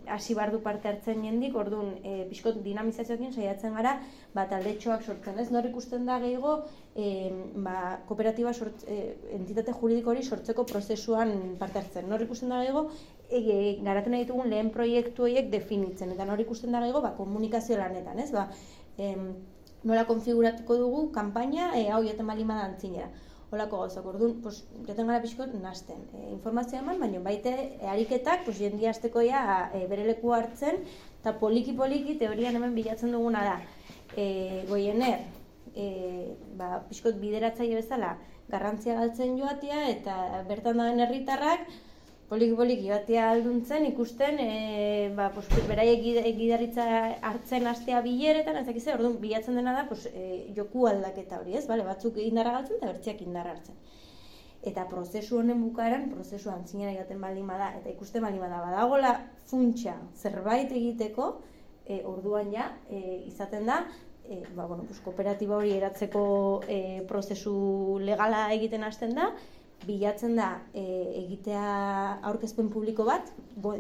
hasi bardu parte hartzen jendik, orduan e, pixkot dinamizazioekin saiatzen gara ba, taldetxoak sortzen, ez? Nor ikusten da gehiago e, ba, kooperatiba sort, e, entitate juridiko hori sortzeko prozesuan parte hartzen. Nor ikusten da gehiago e, e, garatzen ditugun lehen proiektu horiek definitzen, eta nor ikusten da gehiago ba, komunikazio lanetan, ez? Ba, em, nola konfiguratuko dugu kanpaina e, hau jaten bali da Holako gauzak, orduan, pues, jaten gara pixkot nazten. E, informazioa eman, baina baite e, ariketak pues, jendia azteko ja e, bere leku hartzen, eta poliki-poliki teorian hemen bilatzen duguna da. E, goiener, e, ba, pixkot bideratzaile bezala, garrantzia galtzen joatia, eta bertan dagoen herritarrak, poliki batia alduntzen ikusten e, ba, pues, beraiek gidaritza hartzen astea bileretan, ez dakize, orduan bilatzen dena da pues, e, joku aldaketa hori, ez? Bale, batzuk indarra galtzen eta bertziak indarra hartzen. Eta prozesu honen bukaeran, prozesu antzinera jaten baldin bada, eta ikusten baldin bada, badagola funtsa zerbait egiteko, e, orduan ja, e, izaten da, e, ba, bueno, pues, kooperatiba hori eratzeko e, prozesu legala egiten hasten da, bilatzen da e, egitea aurkezpen publiko bat,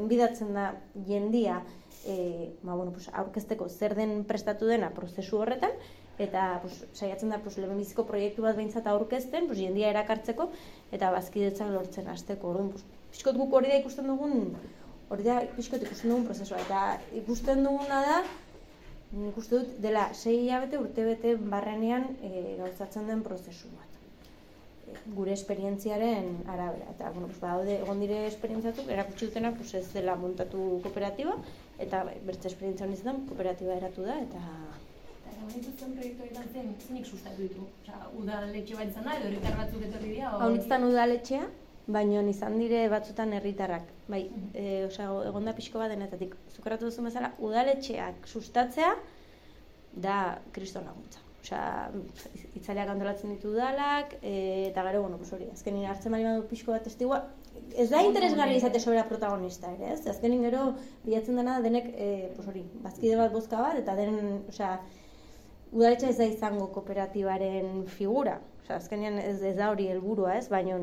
bidatzen da jendia e, ba, bueno, pues, aurkezteko zer den prestatu dena prozesu horretan, eta pues, saiatzen da pues, lehenbiziko proiektu bat behintzat aurkezten, pues, jendia erakartzeko, eta bazkidetzak lortzen hasteko. Orduan, pues, pixkot guk hori da ikusten dugun, hori da pixkot ikusten dugun prozesua, eta ikusten duguna da, nik uste dut, dela sei hilabete urte bete barrenean e, gauzatzen den prozesu bat gure esperientziaren arabera. Eta, bueno, pues, badaude, egon dire esperientziatuk, erakutsi dutena, pues, ez dela montatu kooperatiba, eta bertze esperientzia honi zen, kooperatiba eratu da, eta... Eta hori dutzen proiektu egiten zen, zinik sustatu ditu? Osa, udaletxe bat izan da, edo herritar batzuk etorri dira? Hau nintzen udaletxea, baina izan dire batzutan herritarrak. Bai, mm -hmm. e, osa, egon da pixko bat denetatik. Zukaratu duzu bezala, udaletxeak sustatzea da kriston laguntza. Osea, itzaleak antolatzen ditu dalak, e, eta gero, bueno, pues hori, azkenin hartzen bali badu pixko bat testigua, ez da interesgarri izate sobera protagonista ere, ez? Azkenin gero, bilatzen dena denek, e, pues hori, bazkide bat bozka bat, eta den, osea, udaletxa ez da izango kooperatibaren figura. Osea, azkenean ez, ez da hori helburua, ez? Baina,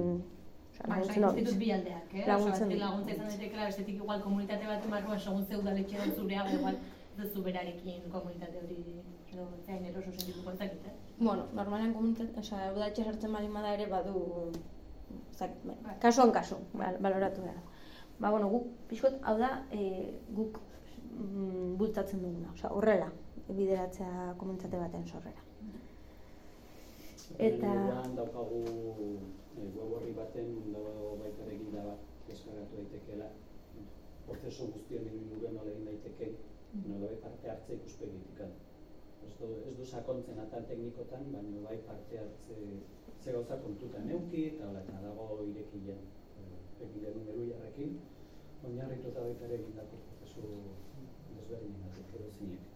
Ba, laguntzen bi aldeak, eh? Laguntzen laguntza izan daiteke, bestetik igual komunitate bat marruan segun ze udaletxe zurea, igual ez zu berarekin komunitate hori edo zain eroso sentituko ez eh? Bueno, normalean komunitate, osea, udaletxe sartzen bali bada ere badu zak, bai. kasuan kasu, baloratu behar. Ba, bueno, guk, pixkot, hau da, e, guk mm, bultzatzen duguna, osea, horrela. bideratzea komunitate baten sorrera. Eta... Daukagu e, web horri baten dago baita ere eginda bat deskargatu daitekeela. Prozesu guztien inguruan nola egin daiteke, nola bai parte hartze ikuspegitik. Ez du, ez du sakontzen atal teknikotan, baina bai parte hartze ze gauza kontutan neuki eta hola, eta dago irekian. Egin genuen eruiarrekin, oinarrituta baita ere egindako prozesu desberdinak edo zinek.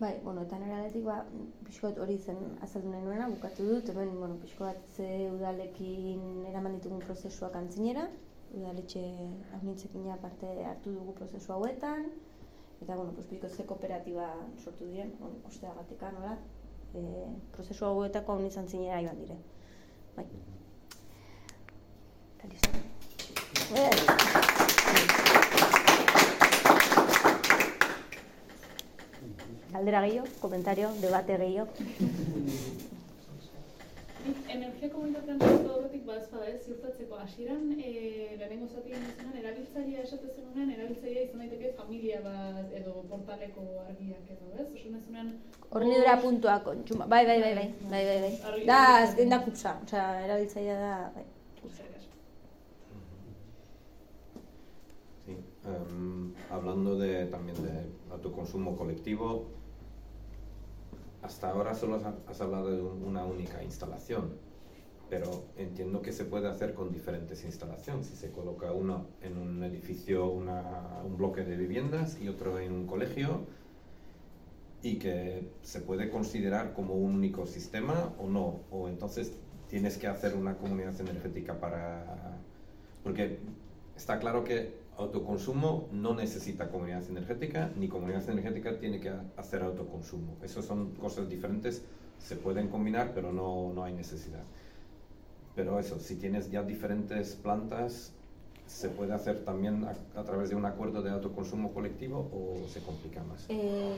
Bai, bueno, eta nire aldetik, ba, pixko hori zen azaldu nahi nuena, bukatu dut, hemen, bueno, pixko bat ze udalekin eraman ditugun prozesuak antzinera, udaletxe ahnitzekin ja parte hartu dugu prozesu hauetan, eta, bueno, pues, pixko ze kooperatiba sortu diren, bueno, ikusteagatik, nola, e, prozesu hauetako hau izan zinera iban dire. Bai. Eta listo. Eh. Galdera gehiago, komentario, debate gehiago. Nik energia komunitatean dut horretik ba ez ziurtatzeko hasieran e, lehenengo zati zenan, erabiltzailea esate zenunean, erabiltzailea izan daiteke familia bat edo portaleko argiak edo, ez? Oso nazunean... Hornidura puntua kontsuma. Bai, bai, bai, bai, bai, bai, bai. Da, azken da kupsa, osea, erabiltzailea da, bai. Sí, em, hablando de, también de autoconsumo colectivo, hasta ahora solo has, hablado de un- una única instalación, pero entiendo que se puede hacer con diferentes instalaciones. Si se coloca uno en un edificio, una- un bloque de viviendas y otro en un colegio, y que se puede considerar como un único sistema o no, o entonces tienes que hacer una comunidad energética para... Porque está claro que autoconsumo no necesita comunidad energética, ni comunidad energética tiene que ha- hacer autoconsumo. Esas son cosas diferentes, se pueden combinar, pero no, no hay necesidad. Pero eso, si tienes ya diferentes plantas, ¿se puede hacer también a, a través de un acuerdo de autoconsumo colectivo o se complica más? Eh,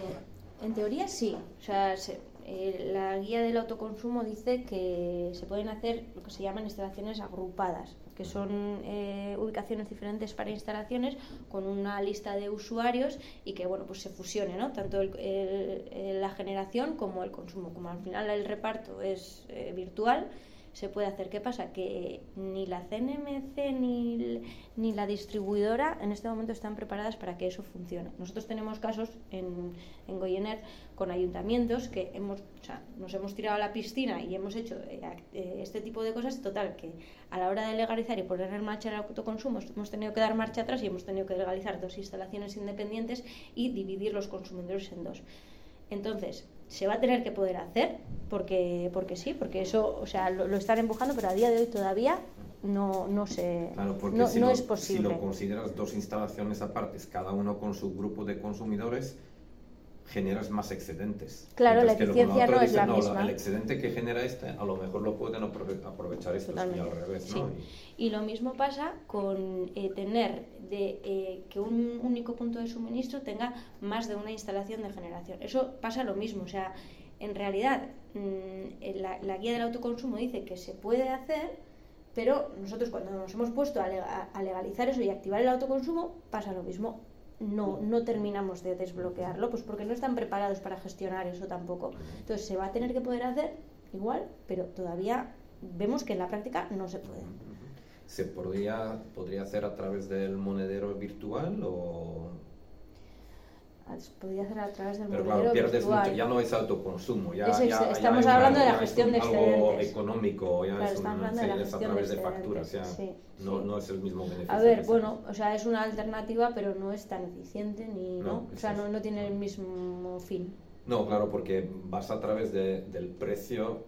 en teoría sí, o sea, se- eh, la guía del autoconsumo dice que se pueden hacer lo que se llaman instalaciones agrupadas, que son eh, ubicaciones diferentes para instalaciones con una lista de usuarios y que bueno pues se fusione, ¿no? Tanto el- el- la generación como el consumo. Como al final el reparto es eh, virtual, se puede hacer. ¿Qué pasa? Que ni la CNMC ni, ni la distribuidora en este momento están preparadas para que eso funcione. Nosotros tenemos casos en, en Goyener con ayuntamientos que hemos, o sea, nos hemos tirado a la piscina y hemos hecho eh, eh, este tipo de cosas, total, que a la hora de legalizar y poner en marcha el autoconsumo hemos tenido que dar marcha atrás y hemos tenido que legalizar dos instalaciones independientes y dividir los consumidores en dos. Entonces, se va a tener que poder hacer, porque, porque sí, porque eso, o sea, lo, lo están empujando, pero a día de hoy todavía no, no se, Claro, porque no, si, no lo, es si posible. lo consideras dos instalaciones apartes, cada uno con su grupo de consumidores, generas más excedentes. Claro, Mientras la eficiencia no es la "No, misma". El excedente que genera este, a lo mejor lo pueden aprove- aprovechar estos y al revés, sí. ¿no? Y- Y lo mismo pasa con eh, tener de, eh, que un único punto de suministro tenga más de una instalación de generación. Eso pasa lo mismo, o sea, en realidad mm, en la, la guía del autoconsumo dice que se puede hacer, pero nosotros cuando nos hemos puesto a legalizar eso y activar el autoconsumo, pasa lo mismo. No, no terminamos de desbloquearlo, pues porque no están preparados para gestionar eso tampoco. Entonces se va a tener que poder hacer igual, pero todavía vemos que en la práctica no se puede. ¿Se podría, podría hacer a través del monedero virtual o...? Podría hacer a través del Pero claro, pierdes mucho, ya no es autoconsumo, ya, Es ya- ya estamos es hablando de la ya es gestión de algo excedentes. económico, ya Claro, es, de la es a través de de facturas, ya. sí, no, no es el mismo beneficio. A ver, bueno, o sea, es una alternativa, pero no es tan eficiente ni, ¿no? No, o sea, no, no tiene el mismo fin. No, claro, porque vas a través de- del precio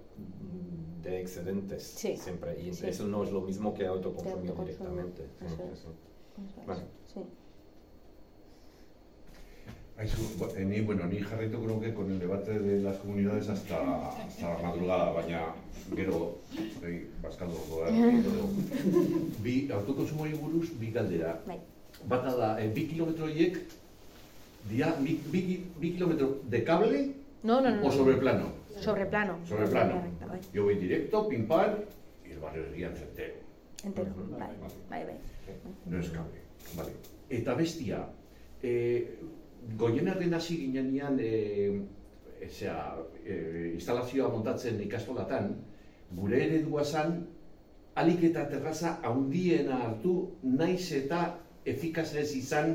de excedentes Sí, siempre, y eso no es lo mismo que autoconsumir directamente. eso es. eso. Eso es, Vale. Ni, bueno, ni jarraituko nuke con el debate de las comunidades hasta, hasta la madrugada, baina gero eh, bazkaldu dugu. Bi autokonsumoei buruz bi galdera. Bai. Bata da, eh, bi kilometro horiek dira bi, bi, bi kilometro de cable No, no, no. o sobre plano. Sobre plano. Sobre plano. Bai. Yo voy directo, pim pam, y el barrio de Guíanz entero. Entero. Bai, bai, bai. No es cable. Vale. Eta bestia, e, goienerren hasi ginenean, e, ezea, e, instalazioa montatzen ikastolatan, gure eredua zan, alik eta terraza handiena hartu, naiz eta efikaz ez izan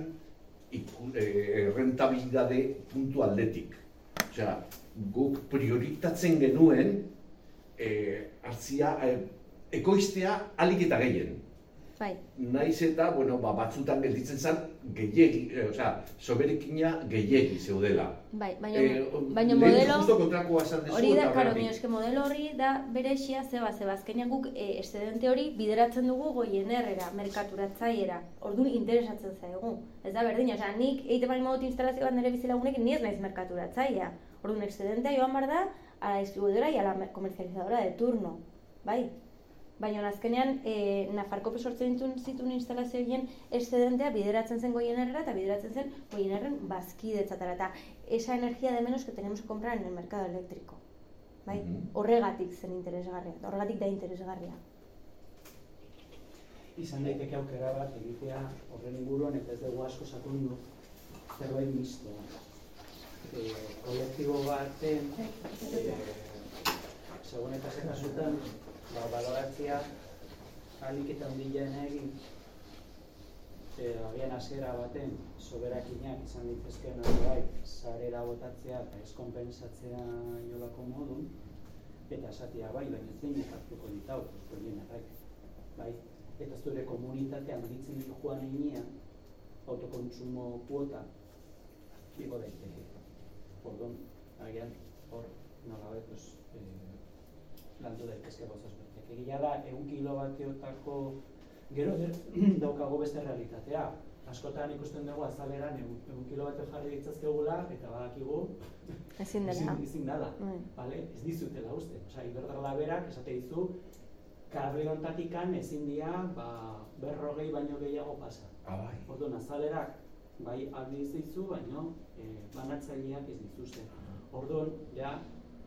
iku- e, rentabilidade puntu aldetik. Osea, guk prioritatzen genuen e, hartzia, e, ekoiztea alik eta gehien. Bai, Naiz eta, bueno, ba, batzutan gelditzen zen, gehiegi, e, osea, soberekina gehiegi zeudela. bai, baina, Eh, baina modelo... justo kontrakoa esan dezu Hori da, horregatik. eske modelo hori da bere xia zeba, zeba, azkenean guk e, excedente hori bideratzen dugu goienerrera, merkaturatzaiera, orduan interesatzen zaigu. Ez da berdin, osea, nik egite bali modut instalazio bat nire bizilagunek ni ez naiz merkaturatzailea. Orduan excedentea joan behar da a la distribuidora y a la me- comercializadora de turno, bai? Baina azkenean, e, Nafarko sortzen dituen zituen instalazio horien excedentea bideratzen zen goienerrera eta bideratzen zen goienerren bazkidetzatara. Eta esa energia de menos que tenemos que comprar en el mercado eléctrico. Bai? Mhm. Horregatik zen interesgarria, horregatik da interesgarria. izan daiteke aukera bat egitea horren inguruan eta ez dugu asko sakondu zerbait mistoa. E, kolektibo baten, e, segun eta ze kasutan, ba, baloratzea alik eta handilean egin e, agian hasiera baten soberakinak izan ditezkeen bai, sarera botatzea eta ez konpensatzea jolako modun, eta esatea bai, baina zein hartuko ditau, goienerrek, bai, eta zure komunitatean handitzen ditu joan inean, autokontsumo kuota, igo daiteke. Orduan, agian, hor, nolabait, pues, eh, landu daitezke gauzaz. Egia da, egun kilobateotako, gero ger- daukago beste realitatea. Askotan ikusten dugu azaleran egun, egun kilobateo jarri ditzazkegula, eta badakigu Ezin dela. ezin, ezin dala. Bai. Vale? Ez dizutela uste. Osea, Iberdrola berak esate dizu kable hontatikan ezin dira ba, berrogei baino gehiago pasa. Ah, bai. Orduan azalerak bai aldi dizu, baino e, banatzaileak ez dituzte. Orduan, ja,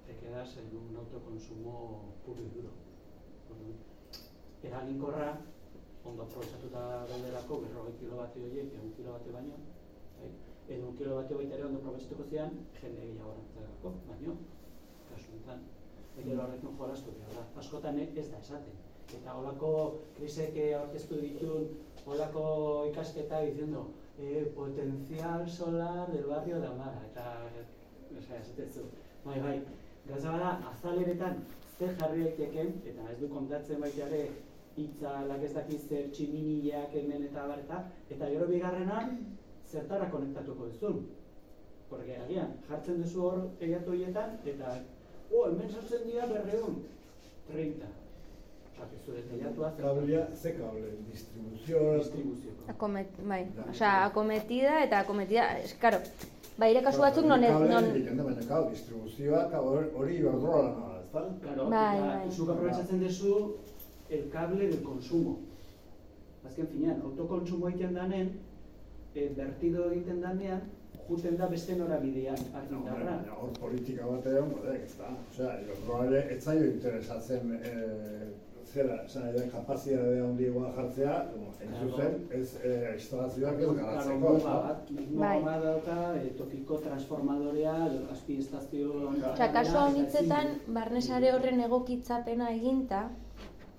te quedas en un autoconsumo puro y duro. Eraginkorra, ondo aprobetxatuta daudelako berrogei kilobatio horiek, egun kilobatio baino, bai? edo un kilobatio baita ere ondo aprobetxatuko zian, jende gehiago rantzagako, baino, kasu honetan, Eta horrekin jolastu behar da. Askotan ez da esaten. Eta holako krisek aurkeztu ditun holako ikasketa diciendo eh, potencial solar del barrio de Amara. Eta, osea, esatezu. Bai, bai, gauza bada, azaleretan zer jarri daiteken, eta ez du kontatzen baita ere itzalak ez dakiz zer tximiniak hemen eta bar eta, eta gero bigarrenan zertara konektatuko duzun. Porque agian, jartzen duzu hor egatu horietan, eta oh, hemen sartzen dira berreun, 30. Osa, que zure teilatua Kablea, ze kable, distribuzio... distribuzioko. Acomet, bai, osea, acometida eta acometida, es, karo, bai, ere kasu batzuk non, ez- non, Baina, kau, distribuzioa, kau, hori iberdrola ezta? Claro, Bai, eta bai. zuk aprobetxatzen duzu el cable del consumo. Azken finean, autokontsumo egiten danen, e, bertido egiten danean, juten da beste norabidean argindarra. baina hor politika bat egon, bodek, ezta? Osea, ez zaio interesatzen, eh, zera, esan ere, kapazidade handiagoa jartzea, hain Claro. zuzen, ez eh, instalazioak ez garatzeko, Bai. bat dauka, e, tokiko transformadorea, azpi estazio... Osea, kasu honitzetan, barnesare horren egokitzapena eginta,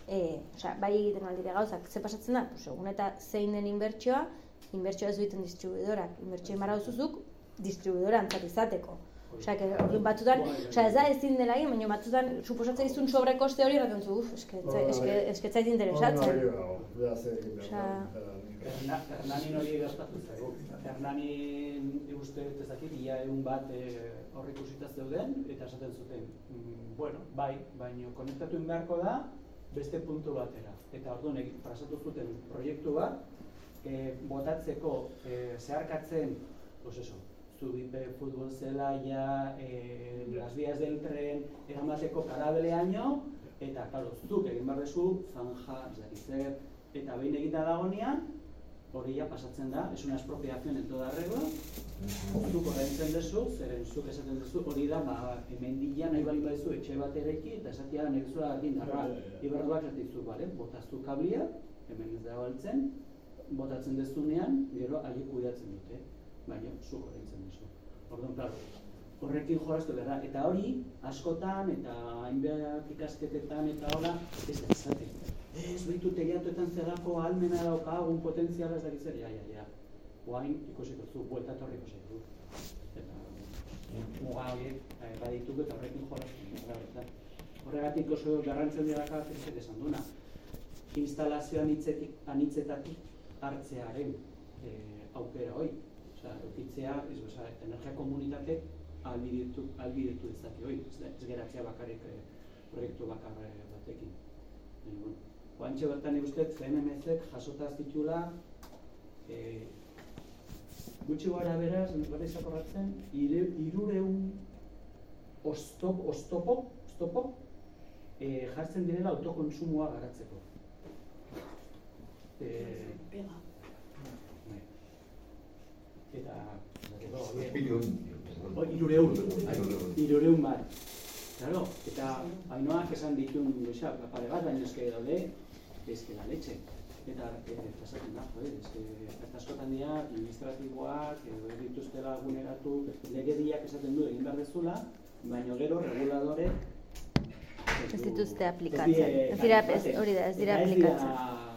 e, osea, bai egiten aldire gauzak, ze pasatzen da, pues, egun eta zein den inbertsioa, inbertsioa ez duiten distribuidorak, inbertsioa mara duzuzuk, distribuidora antzat izateko. Osea, que orduan batzutan, osea, ez da ezin dela egin, baina batzutan suposatzen dizun sobrekoste hori erraten zu, uf, eske, zait- eske, eske ez zait interesatzen. Hori da, nik- Herna, Hernanin hori gertatu zaigu. Hernanin uste dut ez dakit, ia egun bat hor ikusita zeuden, eta esaten zuten, mm, bueno, bai, baino konektatu beharko da beste puntu batera. Eta orduan egin prasatu zuten proiektu bat, e, botatzeko e, zeharkatzen, pues eso, Zubipe futbol zelaia, e, las vías del tren, eramateko karabeleaino, eta, claro, zuk egin behar duzu, zanja, ez dakit zer, eta behin egita dagonean, hori ja pasatzen da, es una expropiación en toda regla, zuk ordaintzen duzu, zeren zuk esaten duzu, hori da, ba, hemen dila nahi bali baizu etxe bat eraiki, eta esatia nahi duzu argindarra, Ja, ja, ja. iberduak esatzen bale, botaztu kablia, hemen ez da baltzen, botatzen dezunean, gero haiek kudeatzen dute. Baina zu horreitzen duzu. Orduan, claro, horrekin jolastu behar da. Eta hori, askotan, eta hainbat ikasketetan, eta hola, ez da izaten. Ez, behitu tegiatuetan zelako almena daukagun potentziala ez da zer, ja, ja, ja. Oain, ikusiko zu, buelta etorriko zaitu. Eta, muga horiek, eh, badituko eta horrekin jolastu. Horregatik oso garrantzen dira zer esan duna. Instalazio anitzetik, anitzetatik hartzearen e, aukera hoi. Osea, eukitzea, ez, osea, energia komunitate albidetu, albidetu dezake hoi. Ez, ez geratzea bakarrik e, proiektu bakar e, batekin. E, bueno, Oantxe bertan eguztet, CNMZ jasota zitula e, gutxi gara beraz, gara izakorratzen, irureun oztop, oztopo, oztopo, e, jartzen direla autokonsumoa garatzeko. E, eta, irureun, irureun bat. Claro, eta hainoak esan ditun, goxa, pare bat, baina eske daude, eske la leche. Eta pasatzen da, joder, eske eta askotan dira administratiboak edo dituztela guneratu legediak esaten du egin behar dezula, baina gero reguladore Ez dituzte aplikatzen. Ez dira, ez, hori da, ez dira aplikatzen.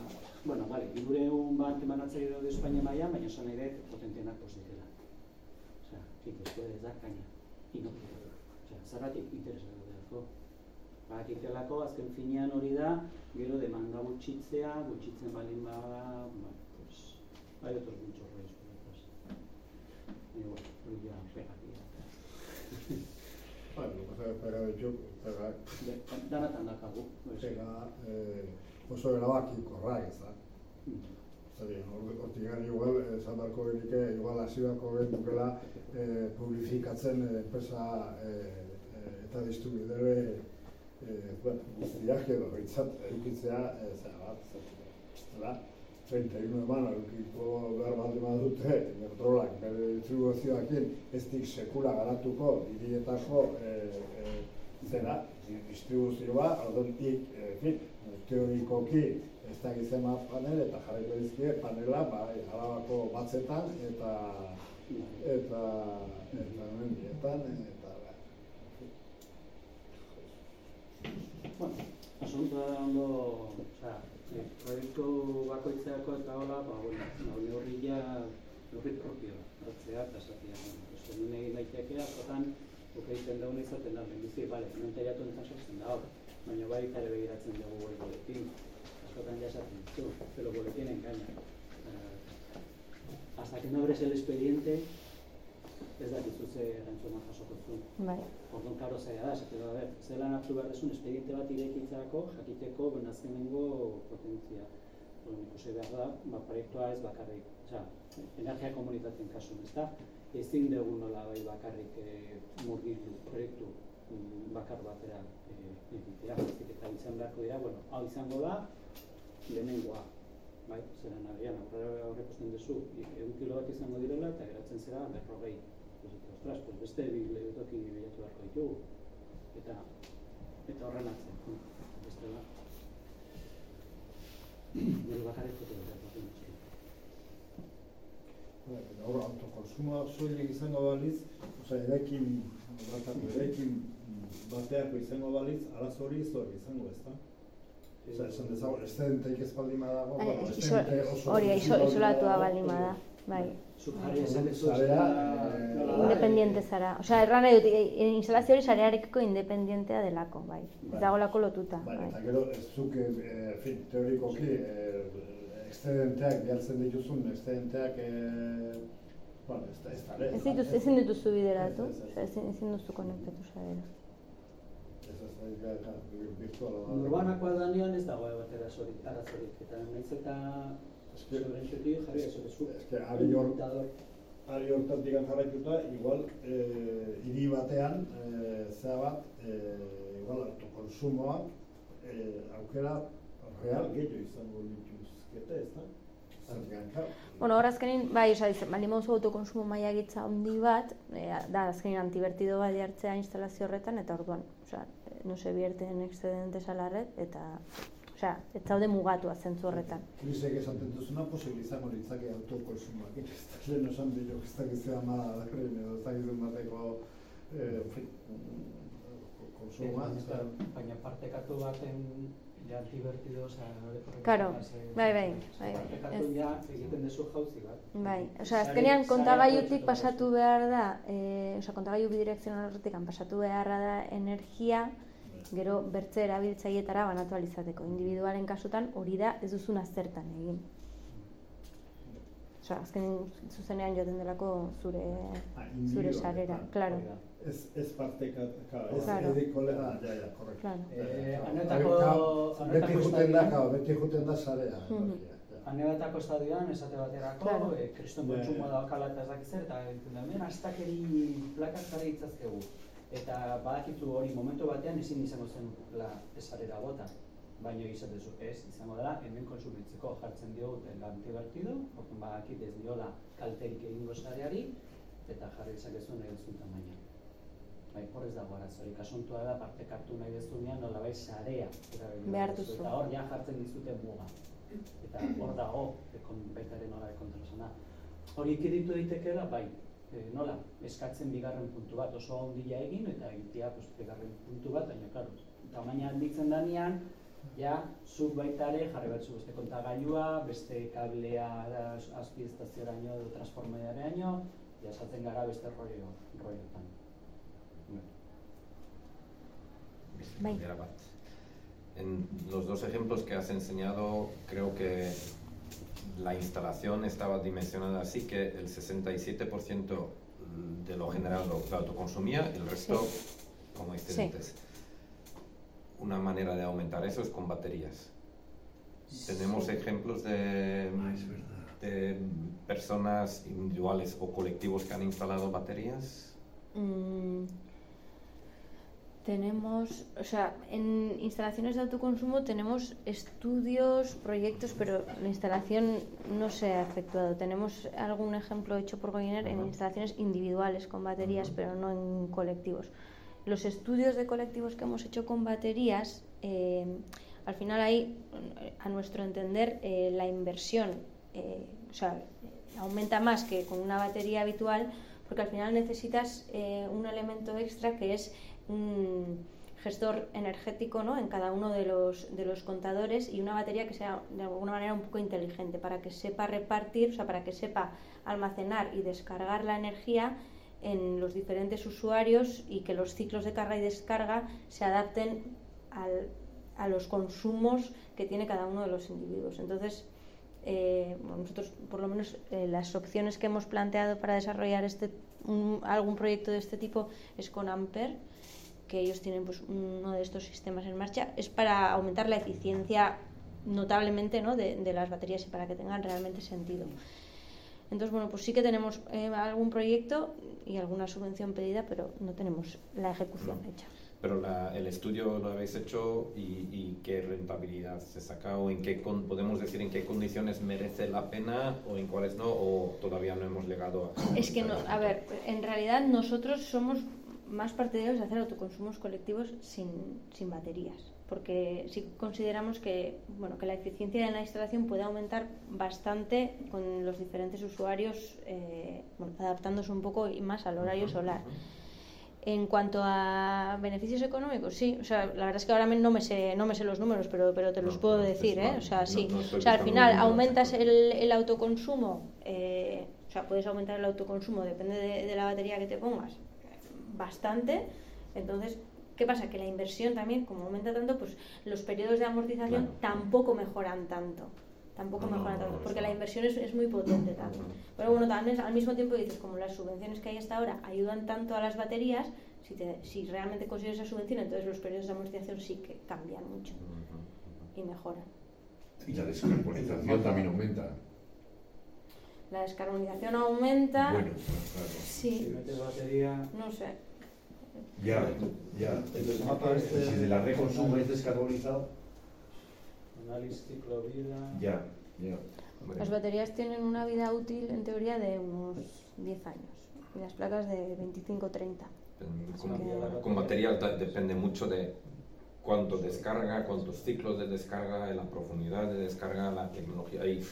Bueno, vale, irureun bat emanatzea edo de Espainia maia, baina esan ere potenteenak pos direla. Osea, puedes dar caña. Y no quiero. Osea, zerratik interesa daudeko. Bakitelako azken finean hori da, gero demanda gutxitzea, gutxitzen balin bada, ba, pues, hay otros muchos riesgos. Y bueno, hori ya pegatia. Bueno, pasa pega de txuk, pega... Danatan dakagu. Pega eh, oso erabaki korra izan. Zari, hortik gani igual, esan barko genike, igual hasi barko genukela eh, publifikatzen eh, enpresa eh, eh, eta distribuidore eh, bueno, guztiak edo behintzat edukitzea eh, zera bat, zera, 31 eman, edukiko behar bat eman dute, Iberdrolak bere distribuzioakin ez dik sekula garatuko hirietako e, e, zera, distribuzioa, orduan ik, en fin, teorikoki ez da gizema panel eta jarriko dizkie panela bai, alabako batzetan eta eta eta mendietan eta Bueno, asuntoa da ondo, osea, e, proiektu bakoitzeako eta hola, ba, bueno, nahi horri ja, horri propio, hartzea eta esatia. Pues, hemen egin daiteke, askotan, guk egiten daun izaten da, bendizi, bale, komentariatu entzan sortzen da hor, baina bai kare begiratzen dugu gure boletin. Askotan ja esaten ditu, pero boletin engaña. Uh, hasta que no abres el expediente, ez dakizu ze erantzuna jasoko zuen. Bai. Orduan, karo zaila da, esate da, ber, zelan hartu behar desun expediente bat irekitzako, jakiteko, ben azkenengo potentzia. Orduan, ikusi behar da, ba, proiektua ez bakarrik, osea, energia komunitateen kasun, ez da? Ezin dugu nola bai bakarrik e, murgildu proiektu bakar batera e, egitea, baizik eta izan beharko dira, bueno, hau izango da, lehenengoa, bai, zera nagian, aurre aurrekosten duzu, egun kilo bat izango direla, eta geratzen zera berrogei. Ostras, pues beste bi lehiatoki bilatu beharko ditugu. Eta, eta horren atzen, beste da. Nire bakarrik foto dut, Hor, autokonsumoa soilik izango baliz, osea, erekin, batako, bateako izango baliz, arazo hori ez hori izango ez da? Osea, esan dezago, estedenteik ez baldin badago, Ai, bueno, iso- estedente oso... Hori, iso- isolatua baldin bada, bai. Zuk jarri esan Zarea, zera- eh? Independiente zara. Osea, erran nahi dut, e, instalazio hori sarearekiko independientea delako, bai. Ez Bai. dagolako lotuta, Bai, bai. eta gero, ez zuk, eh, en fin, teorikoki, eh, excedenteak bialtzen dituzun, excedenteak, eh, bueno, ez da, ez da, Ez dituz, ezin dituzu bideratu, Ez, ez, ez. osea, ezin, ezin duzu konektatu sarera. Ez, ez, ez, ez, ez, virtuala da. Urbanakoa danean ez dago bat arazorik, arazorik. Eta nahiz eta sobrentxuti jarri ez zu. Eske, ari hor-. Ari hortatik jarraituta, igual, eh, hiri batean, eh, zea bat, eh, igual, autokonsumoak, eh, aukera real gehiago izango dituzkete, ez da? Bueno, hor azkenin, bai, osa, izan, bali mauzu autokonsumo maila gitza handi bat, e, da, azkenin antibertido bat jartzea instalazio horretan, eta orduan, osea, no se vierte en excedentes a la red, eta Osea, ez zaude mugatua zentzu horretan. Krisek esaten duzuna, izango litzake autokonsumoak. Ez da, lehen esan dio, ez da gizea ma dakren, edo ez da bateko eh, konsuma. Baina, baina partekatu baten ja divertido, osea, hori Claro, bai, bai, bai, bai. Partekatu Ez- ja egiten dezu jauzi bat. Bai, osea, Sare- azkenean asko pasatu behar da, eh, osea, kontagailu bidirekzional horretik pasatu beharra da energia, gero bertze erabiltzailetara banatu ahal izateko. Individualen kasutan hori da ez duzuna zertan egin. Osea, azkenean zuzenean joaten delako zure Ah, zure sarera, claro. Hori da. Ez, ez partekat, claro, ez Claro. edikole, ah, ja, ja, korrekto. Claro. Eh, Claro, claro, beti juten da, claro, beti juten da sarea. Mhm. energia, ja. Ane batako estadioan, esate baterako, Claro. eh, kriston kontsumo daukala eta ez dakit zer, eta egiten da, hemen astakeri plakak jarri ditzazkegu. Eta badakizu hori momentu batean ezin izango zen la esarera bota. Baina izatezu ez, izango dela, hemen konsumitzeko jartzen diogu el antibertido, orduan badakit ez diola kalterik egingo sareari, eta jarri dezakezu nahi duzun tamaina. Bai, hor ez dago arazorik, asuntua da partekatu nahi dezunean nolabait sarea erabili Behar duzu. duzu. Eta hor ja jartzen dizute muga. Eta hor dago, ekon, baitaren nola kontrasana. Hori ekiditu daitekeela, bai, e, nola, eskatzen bigarren puntu bat oso handia egin, eta egitea pues, bigarren puntu bat, baina, klaro, tamaina handitzen danean, ja, zuk baita ere jarri batzu beste kontagailua, beste kablea azpiestazioraino edo transformaderaino, jasatzen gara beste rollo, rollotan. Bai. Galdera bat. En los dos ejemplos que has enseñado, creo que la instalación estaba dimensionada así que el 67% de lo general lo, autoconsumía, el resto como excedentes. Una manera de aumentar eso es con baterías. Tenemos ejemplos de, Ah, de personas individuales o colectivos que han instalado baterías. Mm, tenemos, o sea, en instalaciones de autoconsumo tenemos estudios, proyectos, pero la instalación no se ha efectuado. Tenemos algún ejemplo hecho por Goiner en instalaciones individuales con baterías, pero no en colectivos. Los estudios de colectivos que hemos hecho con baterías, eh, al final ahí, a nuestro entender, eh, la inversión, eh, o sea, aumenta más que con una batería habitual, porque al final necesitas eh, un elemento extra que es un gestor energético ¿no? en cada uno de los, de los contadores y una batería que sea de alguna manera un poco inteligente para que sepa repartir, o sea, para que sepa almacenar y descargar la energía en los diferentes usuarios y que los ciclos de carga y descarga se adapten al- a los consumos que tiene cada uno de los individuos. Entonces, eh, nosotros, por lo menos, eh, las opciones que hemos planteado para desarrollar este, algún proyecto de este tipo es con Amper, que ellos tienen pues, uno de estos sistemas en marcha. Es para aumentar la eficiencia notablemente ¿no? de, de las baterías y para que tengan realmente sentido. Entonces, bueno, pues sí que tenemos eh, algún proyecto y alguna subvención pedida, pero no tenemos la ejecución No. hecha. Pero la- el estudio lo habéis hecho y, y qué rentabilidad se saca o en qué con- podemos decir en qué condiciones merece la pena o en cuáles no o todavía no hemos llegado a... Es que no, a ver, en realidad nosotros somos más partidarios de hacer autoconsumos colectivos sin, sin baterías, porque sí consideramos que, bueno, que la eficiencia de la instalación puede aumentar bastante con los diferentes usuarios, eh, bueno, adaptándose un poco y más al horario solar. En cuanto a beneficios económicos, sí, o sea, la verdad es que ahora no me sé, no me sé los números, pero, pero te los No, puedo decir, ¿eh? O sea, sí. o sea, al final aumentas pero- el, el autoconsumo, eh, o sea, puedes aumentar el autoconsumo, depende de, de la batería que te pongas, bastante. Entonces, ¿qué pasa? Que la inversión también, como aumenta tanto, pues los periodos de amortización Claro. tampoco mejoran tanto. Tampoco No, no, mejoran no, tanto, porque la inversión es, es muy potente también. Pero bueno, también al mismo tiempo dices, como las subvenciones que hay hasta ahora ayudan tanto a las baterías, si, te- si realmente consigues esa subvención, entonces los periodos de amortización sí que cambian mucho y mejoran. Y la descarbonización también aumenta. La descarbonización aumenta. Bueno, claro. Si Sí, metes batería, no sé. Ya, ya. El mapa este- Si de la red consumo es descarbonizado, análisis ciclo vida... ya, ya. Hombre, Las baterías tienen una vida útil en teoría de unos 10 años y las placas de 25-30. con, Así que- con material depende mucho de cuánto descarga, cuántos ciclos de descarga, la profundidad de descarga, la tecnología. Y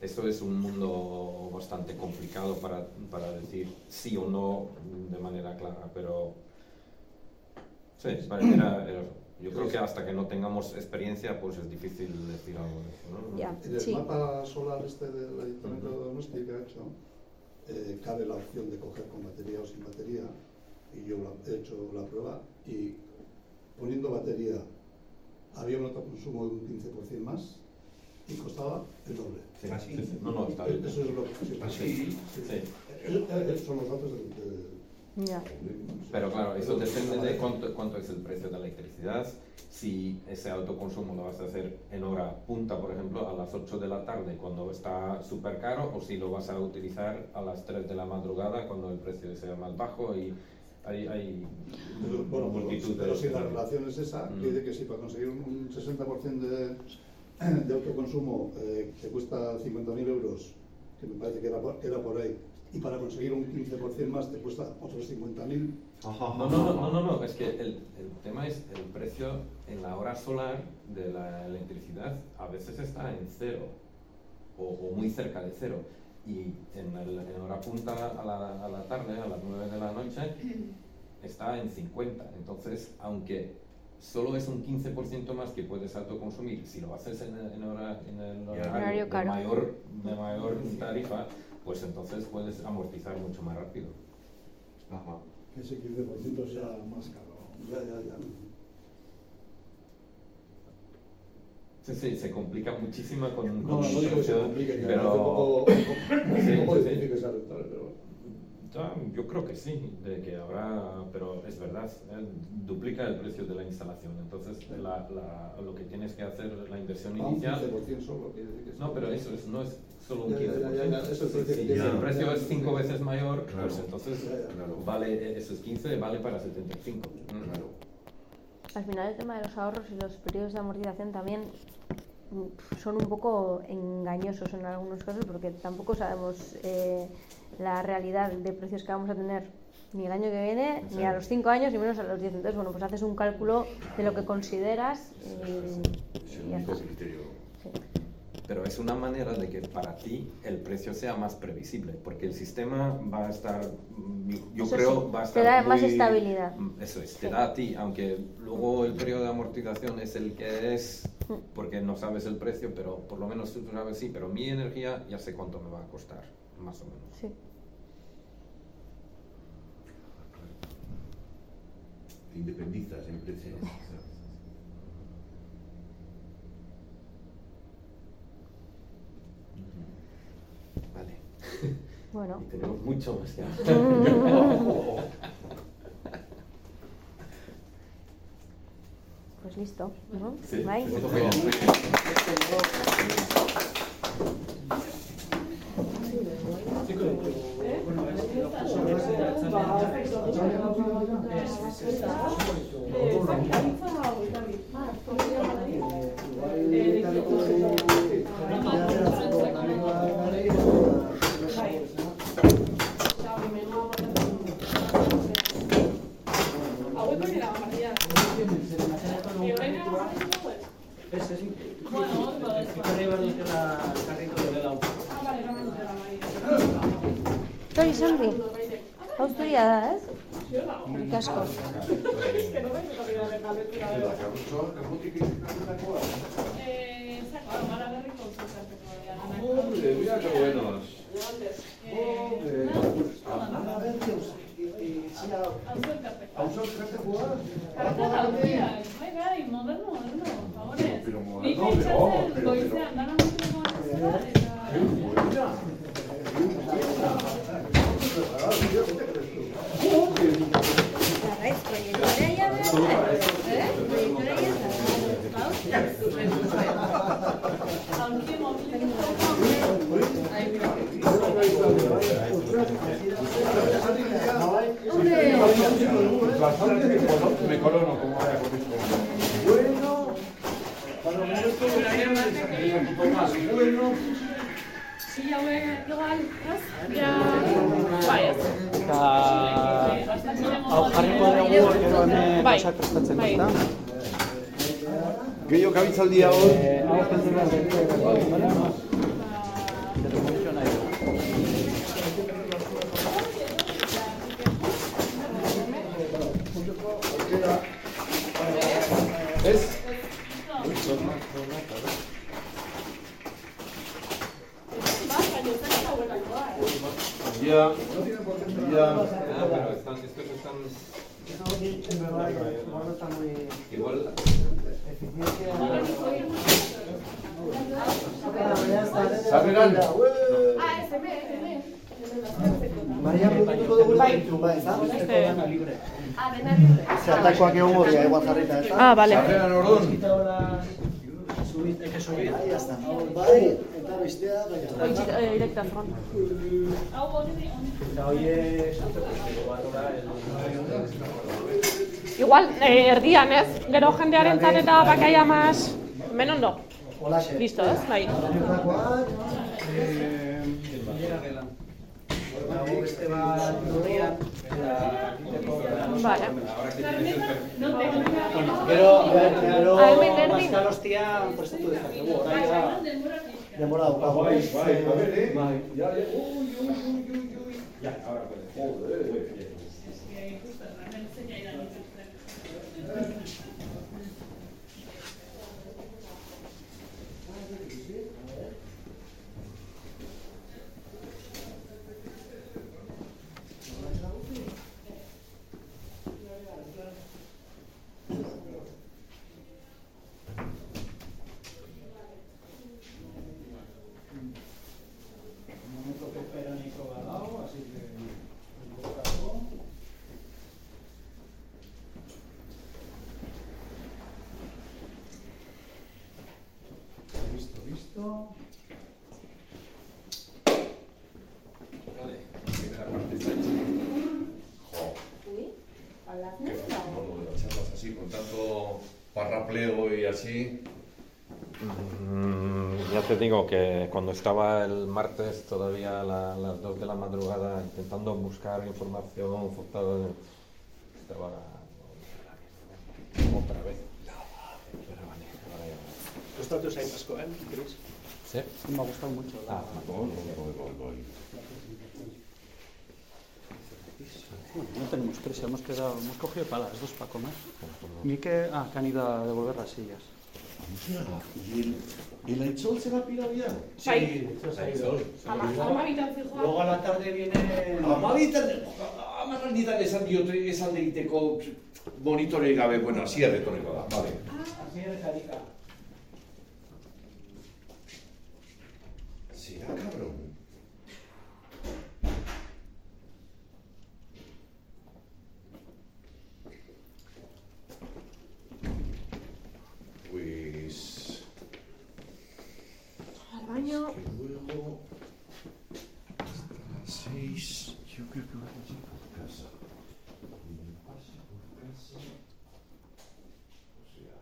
esto es un mundo bastante complicado para, para decir sí o no de manera clara, pero sí, vale, era- era- yo creo que hasta que no tengamos experiencia, pues es difícil decir algo de eso. ¿no? Ya, En el sí. mapa solar este del Ayuntamiento de Donosti que ha hecho, eh, cabe la opción de coger con batería o sin batería, y yo la- he hecho la prueba, y poniendo batería había un autoconsumo de un 15% más y costaba el doble. Sí, sí, sí. No, no, está bien. Eso es lo que sí, Ah, sí. Sí. Eso- eh, son los datos del... del- Pero claro, eso depende de cuánto, cuánto es el precio de la electricidad. Si ese autoconsumo lo vas a hacer en hora punta, por ejemplo, a las 8 de la tarde cuando está súper caro, o si lo vas a utilizar a las 3 de la madrugada cuando el precio sea más bajo. Y hay, hay Pero, bueno, multitud de... pero si la relación es esa, Mm. que dice que si para conseguir un un 60% de, de autoconsumo eh, te cuesta 50.000 euros, que me parece que era, por, que era por ahí, y para conseguir un 15% más te cuesta otros 50.000, No, no, no, no, no, no, es que el, el tema es el precio en la hora solar de la electricidad a veces está en cero o, o muy cerca de cero y en, el, en hora punta a la, a la tarde, a las 9 de la noche, está en 50. Entonces, aunque solo es un 15% más que puedes autoconsumir, si lo haces en, en hora, en el horario, Horario de, caro. mayor, de mayor tarifa, pues entonces puedes amortizar mucho más rápido. Ajá. Que ese 15% sea más caro. ya, ya, ya. Sí, sí, se complica muchísimo con un No, no digo que se complique, que pero un poco, un Sí, poco sí, sí. difícil que sea rentable, pero... Yo creo que sí, de que habrá, pero es verdad, eh, duplica el precio de la instalación. Entonces, la, la- lo que tienes que hacer, la inversión A un inicial. 15% solo, quiere decir que sí. No, pero eso es, no es solo un Ya, ya, 15%. ya, ya, ya, eso es Si- el precio es ya. cinco veces mayor, Claro. pues entonces. Claro. vale, esos 15 vale para 75. Claro. Al final el tema de los ahorros y los periodos de amortización también mm, son un poco engañosos en algunos casos porque tampoco sabemos eh, la realidad de precios que vamos a tener ni el año que viene, ni a los 5 años, ni menos a los 10. Entonces, bueno, pues haces un cálculo de lo que consideras y, Es el único está. criterio. Sí. Pero es una manera de que para ti el precio sea más previsible, porque el sistema va a estar, mm, yo, Eso creo, sí, va a te estar da más estabilidad. Mm, Eso es, te da a ti, aunque luego el periodo de amortización es el que es, Mm. porque no sabes el precio, pero por lo menos tú sabes, sí, pero mi energía ya sé cuánto me va a costar, más o menos. Sí. Te independizas en precio. Vale. Bueno. Y tenemos mucho más ya. Pues listo, ¿no? Sí, Bye. sí, Bueno, es que sobre ese Hauek hori da, Maria. Eh, orain era Maria, Ez, ez, Bueno, ondo, ez. ekarri behar dutela karrito dela hau. Ah, vale, eraman dutela, Maria. Hori zonri, hau zuria da, ez? Ziola. Nik asko. Es que no bai etorri da bertaletura, Eta eh. karrutxoa, karrutik egitutakoa. Eh, zako, gara berriko zuzarteko dira. Hombre, mira qué buenos. Eh, A ver, Dios. Auzo elkarteko. Auzo elkartekoa? Kartela handiak, bai, bai, moderno, moderno, favorez. Pero moderno, Nik pero- pentsatzen pero- goizean dana mutrikoa zela, eta... Arraiz, proiektuarea ya da, eh? Proiektuarea ya Aunque mobilizatu Bastante me colono, me colono como ahora con esto. Bueno, cuando me esto un poco más bueno. Sí, hauek igual, ez? Ja, bai, ez. Eta hau jarriko dugu gero hemen Bai, gauzak prestatzen, bai. ezta? Gehiago kabitzaldia hor. Eh, hau zentzera berriro bale? Telefonitxoa nahi du. Ez? Ya, ya. Ah, pero están, estos están... Igual... Sarreran. Ah, ez, eme, eme. Maria mugituko dugu ditu, bai, ezta? Ah, dena libre. Zertakoak egongo dira, igual vale. Sarreran orduan. Subit, eke subit. Ahí está. Bai, eta bestea, bai. Directa front. Hau hori, bat ora, Igual, eh, erdian ez, gero jendearen eta bakaia mas, men ondo. Holaxe. Listo, ez, bai. Beste bat lurrian, eta jakiteko... Vale. Gero, gero, Ah, hemen erdin. Pascal hostia prestatu dezakegu, orain da, denbora daukagu. Bai, bai, a ver, eh. Bai. Ya, ya. Uy, uy, uy, uy, uy. Ya, ahora puedes. Joder. Así. Mm, ya te digo que cuando estaba el martes todavía a la- las 2 de la madrugada intentando buscar información, estaba otra vez. Gustatu zait asko, eh, Cris? ¿Sí? Me ha gustado mucho. la- Ah, Voy, voy, voy, voy. Bueno, no tenemos prisa, hemos quedado, hemos cogido para las dos para comer. Que, ah, que han ido a devolver las sillas. ¿Y el, el Aitzol se va a pirar ya? Amabitan zijoa. Luego a la tarde viene... Amabitan, amarranitan esan diote esan egiteko monitore gabe, bueno, hasi erretorriko da, vale. Así es, Jarika. Será cabrón. Pues... Al baño. Que luego... Hasta las seis... Yo creo que voy a ir por casa. Y me pase por casa... O sea...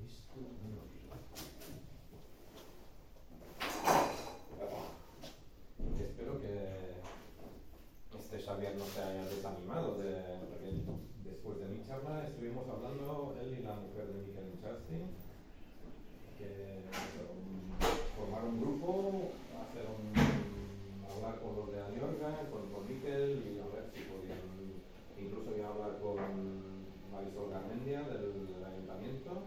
Esto no lo quiero. Espero que este Xavier no se haya desanimado de, porque después de mi charla estuvimos hablando él y la mujer de Miguel Inchasti que um, formar un grupo, hacer un, hablar con los de Aliorga, con, con Miquel y a ver si podían incluso ya hablar con Marisol Garmendia del ayuntamiento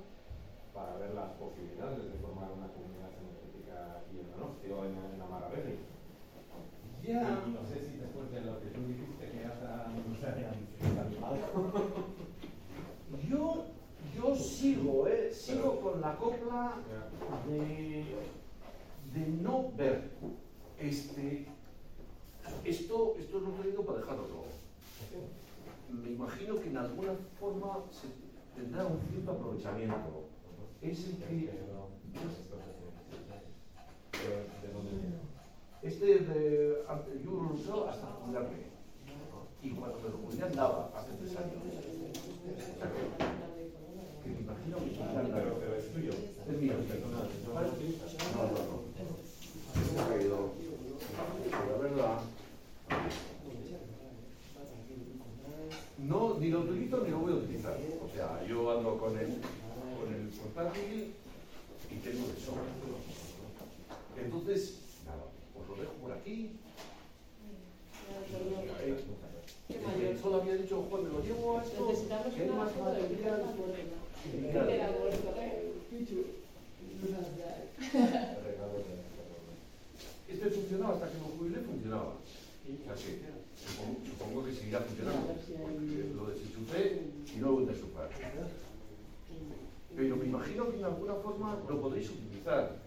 para ver las posibilidades de formar una comunidad energética aquí en Donosti o en, en Amaraberri. Ya. Y no sé si después de lo que tú dijiste que hasta no se. Yo, yo sigo, ¿eh? Sigo con la copla de, de no ver este. Esto, esto no lo digo para dejarlo todo. Me imagino que en alguna forma se tendrá un cierto aprovechamiento. Es el que. ¿De? Este de ante- yo lo usaba hasta jubilarme. Y cuando me jubilé andaba hace tres años. O sea que, que me imagino que Pero, pero es tuyo. es mío. No, no, no. Se ha caído. La verdad. No, ni lo utilizo ni lo voy a utilizar. O sea, yo ando con el, con el portátil y tengo de sobra. Entonces, nada, os lo dejo por aquí. Eh, solo había dicho, Juan, me lo llevo a esto. Necesitamos que más material. Este funcionaba hasta que me jubilé, funcionaba. Supongo, supongo que seguirá funcionando. porque Lo desenchufé y no lo voy a enchufar. Pero me imagino que de alguna forma lo podréis utilizar.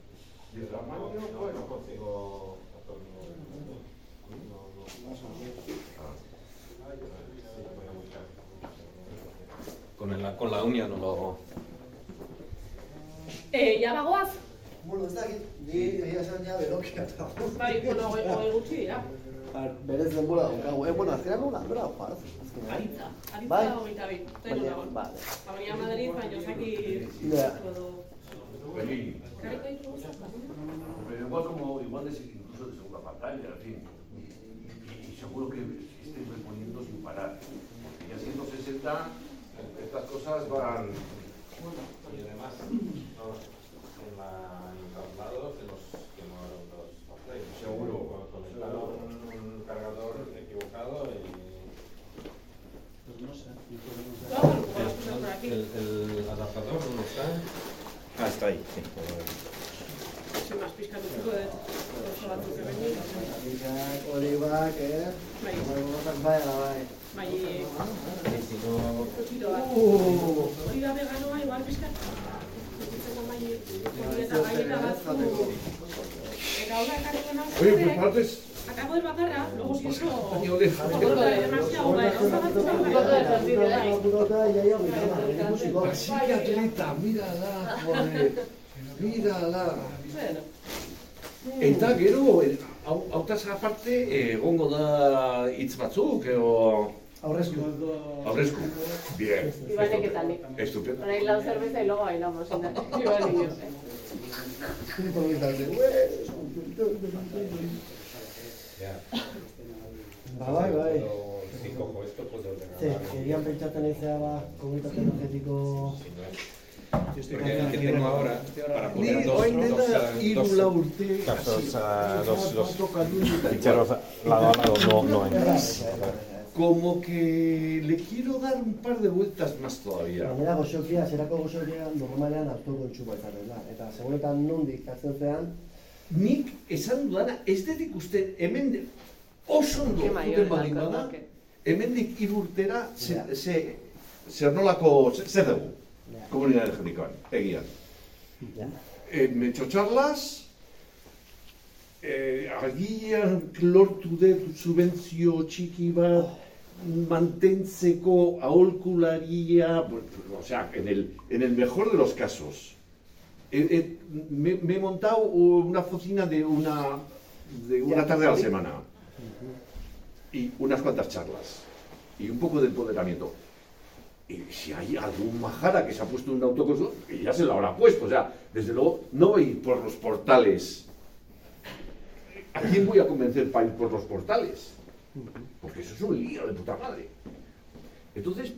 De tamaño, bueno, consigo Con, el, con la uña no lo... Eh, ja bagoaz? Bueno, ez dakit, ni egia esan ja berokia eta Bai, bueno, gutxi dira. Berez denbora daukagu, eh, bueno, azkenan nola, nola joaz, azkenan. Aritza, aritza Bai? hogeita bi. Baina, vale. Baina Madrid, baina zaki... Ja. Pero igual como, igual de, incluso de segunda pantalla, en fin. Y, y seguro que estéis reponiendo sin parar. Y a 160, estas cosas van... Y además, en, la, en los nos quemaron los papeles. Seguro. Conectaron un El, el adaptador, ¿dónde está? Ah, está ahí, sí. Sin más pizkatuko dut. Oso batzuk hemen. Bizak, olibak, eh? Bai. Bai, bai, bai. Bai, no... pizkat. Zitzeko mai, hori eta gai eta batzu. Eta hori ekarriko nau. Oye, pues partes... Acabo el bakarra, luego si eso... Ay, ole. Foto de demasiado, bai. Oso batzuk bai. Apurota, jaia, bizala, ikusiko. Así que atleta, mírala, joder. Mírala. Eta gero, eh, hau, hautaz aparte, eh, egongo da hitz batzuk, edo... Aurrezko. Aurrezko. Bien. Ibanek eta nik. Estupendo. Orain lau zerbeza y luego bailamos. Iban niños. Improvisarte. Ba, bai, bai. Ze, querían pentsatzen izea, ba, komunitate energetiko... Porque el que tengo ahora, para poner dos, dos, dos. Urte, dos, dos. ficheros lado a lado, no, no entran. Como que le quiero dar un par de vueltas más todavía. Gainera goxokia, zerako goxokia normalean autokontsumo izan dela. Eta seguretan nondik hartzen zean, Nik esan dudana, ez dut ikusten hemen de- oso ondo baldin da, bada, hemendik hiru urtera ze, ze, zer nolako, ze- zer dugu, komunidade energetikoan, egian. ja. E, metxotxarlas, e, agian lortu dut subentzio txiki bat mantentzeko aholkularia, bueno, o sea, en el, en el mejor de los casos. Eh, eh, me, me he montado una oficina de una, de una tarde a la semana y unas cuantas charlas y un poco de empoderamiento. Y si hay algún majara que se ha puesto un autoconsumo, ya se lo habrá puesto. O sea, desde luego, no voy a ir por los portales. ¿A quién voy a convencer para ir por los portales? Porque eso es un lío de puta madre. Entonces,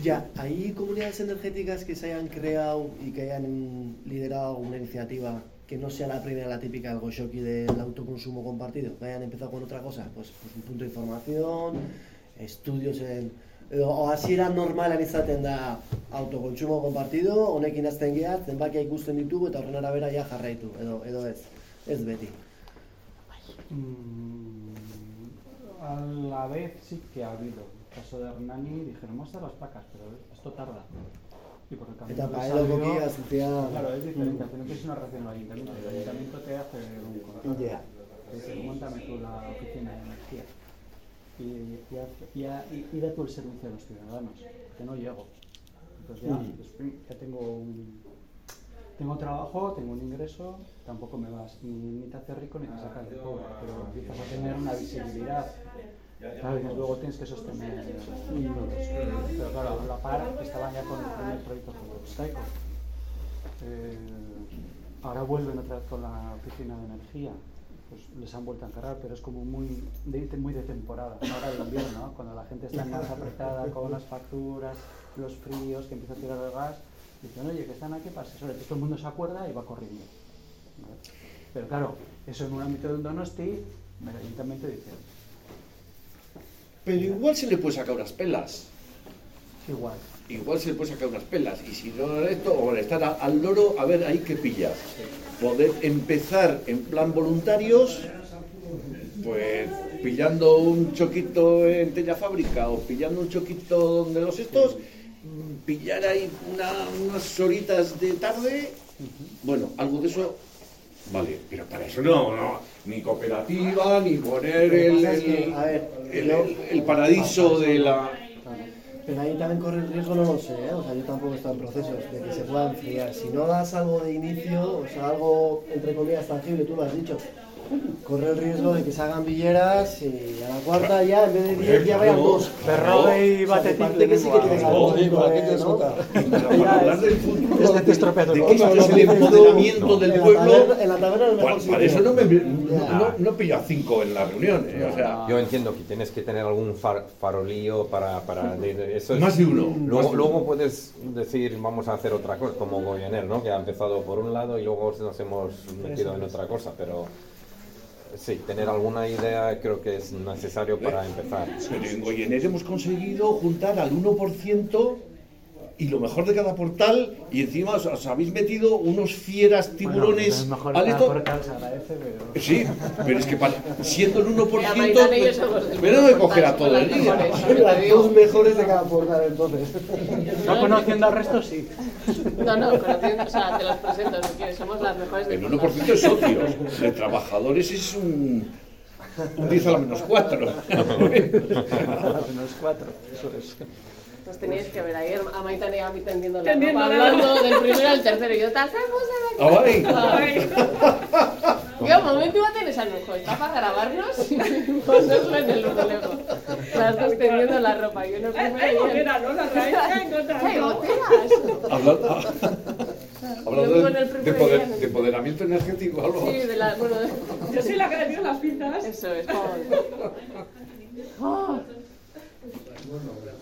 Ya, hay comunidades energéticas que se hayan creado y que hayan liderado una iniciativa que no sea la primera, la típica del Goshoki del autoconsumo compartido, que hayan empezado con otra cosa, pues, pues un punto de información, estudios en... edo, O hasieran normalan izaten da autokontsumo compartido, honekin azten geha, zenbakia ikusten ditugu eta horren arabera ja jarraitu, edo, edo ez, ez beti. Mm, a la vez sí que ha habido. El caso de Hernani dijeron, vamos a las placas, pero esto tarda. Y por el camino paelokoki salió- azutea... Claro, es diferente, tiene que ser una relación al ayuntamiento. El ayuntamiento te hace un contrato. Ya. Te dice, montame tú la oficina de energía. Y, y, haz- y, ha- y- y da tú el servicio a los ciudadanos, que no llego. Entonces ya, Mm. después ya tengo un, tengo trabajo, tengo un ingreso, tampoco me vas ni, ni te hace rico ni te sacas de pobre, pero empiezas a tener una visibilidad. Y luego tienes que sostener. Pero claro, a la par estaban ya con el primer proyecto fotovoltaico. Eh, ahora vuelven otra vez con la oficina de energía. pues les han vuelto a encargar, pero es como muy de, muy de temporada, ahora de invierno, ¿no? cuando la gente está más apretada con las facturas, los fríos, que empieza a tirar el gas, dicen, oye, que están aquí para asesorar, todo el mundo se acuerda y va corriendo. Pero claro, eso en un ámbito de un Donosti, el ayuntamiento dice, Pero igual se le puede sacar unas pelas. igual. Igual se le puede sacar unas pelas. Y si no esto, o estar a- al loro, a ver ahí qué pillas. Poder empezar en plan voluntarios, pues pillando un choquito en Tella Fábrica o pillando un choquito donde los estos, mm, pillar ahí una- unas horitas de tarde, bueno, algo de eso, vale, pero para eso no, no, ni cooperativa, ni poner el, el, A ver, el- el- el paraíso de la... Pero ahí también corre el riesgo, no lo sé, ¿eh? o sea, yo tampoco estoy en procesos de que se pueda enfriar. Si no das algo de inicio, o sea, algo entre comillas tangible, tú lo has dicho, corre el riesgo de que se hagan villeras y a la cuarta ya, en vez de 10, ya vayan dos. Perro y batetín parece que sí que tienes algo Sí, ¿para qué de, te ¿no? suelta? Para hablar del futuro, Este te estropea todo. de que este es el empoderamiento del pueblo, En la taberna es mejor para, eso no, me, no, pillo a cinco en la reunión, eh, o sea, Yo entiendo que tienes que tener algún far- farolillo para... para de- de- eso es- más de uno. Luego, de puedes decir, vamos a hacer otra cosa, como Goyener, ¿no? Que ha empezado por un lado y luego nos hemos metido en otra cosa, pero sí, tener alguna idea creo que es necesario para empezar. Pero en Goyener hemos conseguido juntar al 1% y lo mejor de cada portal y encima os, os habéis metido unos fieras tiburones Bueno, mejor cada portal se agradece, pero... Sí, pero es que para- siendo el 1%, Mira, Maitane y yo somos del pero no me cogerá todo el día. las mejores. Las dos mejores de cada portal, entonces. No conociendo al resto, sí. No, no, conociendo, o sea, te los presento si quieres, somos las mejores del El portal. 1% de socios, de trabajadores es un, un 10 a la menos 4. Menos cuatro, eso es. Nos teníais que ver ayer a Maitane y a mí tendiendo la ropa, la hablando del primero al tercero. Y yo, tal, vamos a ver. Ay. Yo, un momento iba a tener esa lujo, está para grabarnos y ponerlo en el relevo. Las dos tendiendo la ropa, yo en el primero Hay y gotera, ¿no? La traes ¡Hay goteras! hablando de, y empoderamiento energético, algo. Sí, de la, bueno, Yo soy la que le dio las pintas. eso es, joder. Oh,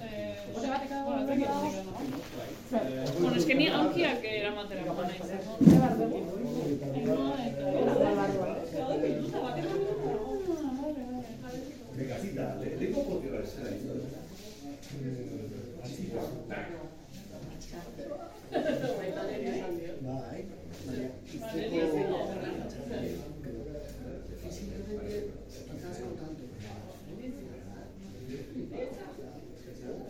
Eh, ja, Renato? Mikel, Mikel esango digu non. Ponte- ponte la mano. Eso es. Eh,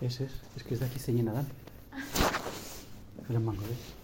Ese es, es que es de aquí se llena Dan.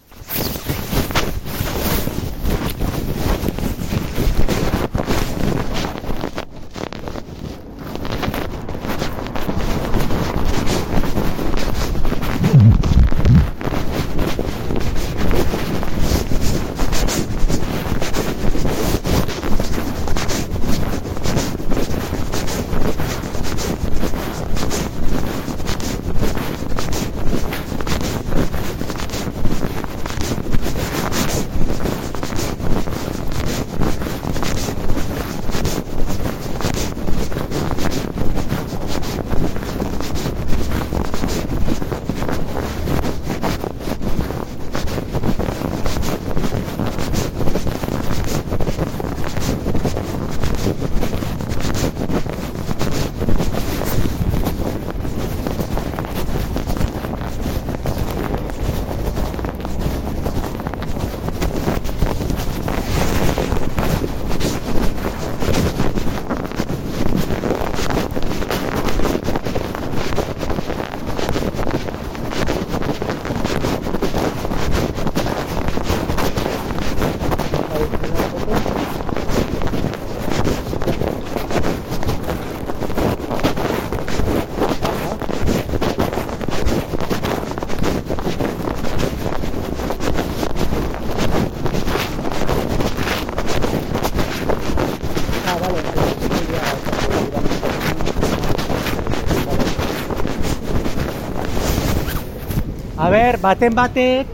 baten batek,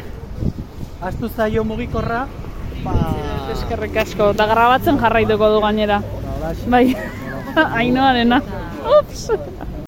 astu zaio mugikorra, ba... Eskerrik asko, eta grabatzen jarraituko du gainera. Bai, ainoarena. Ups!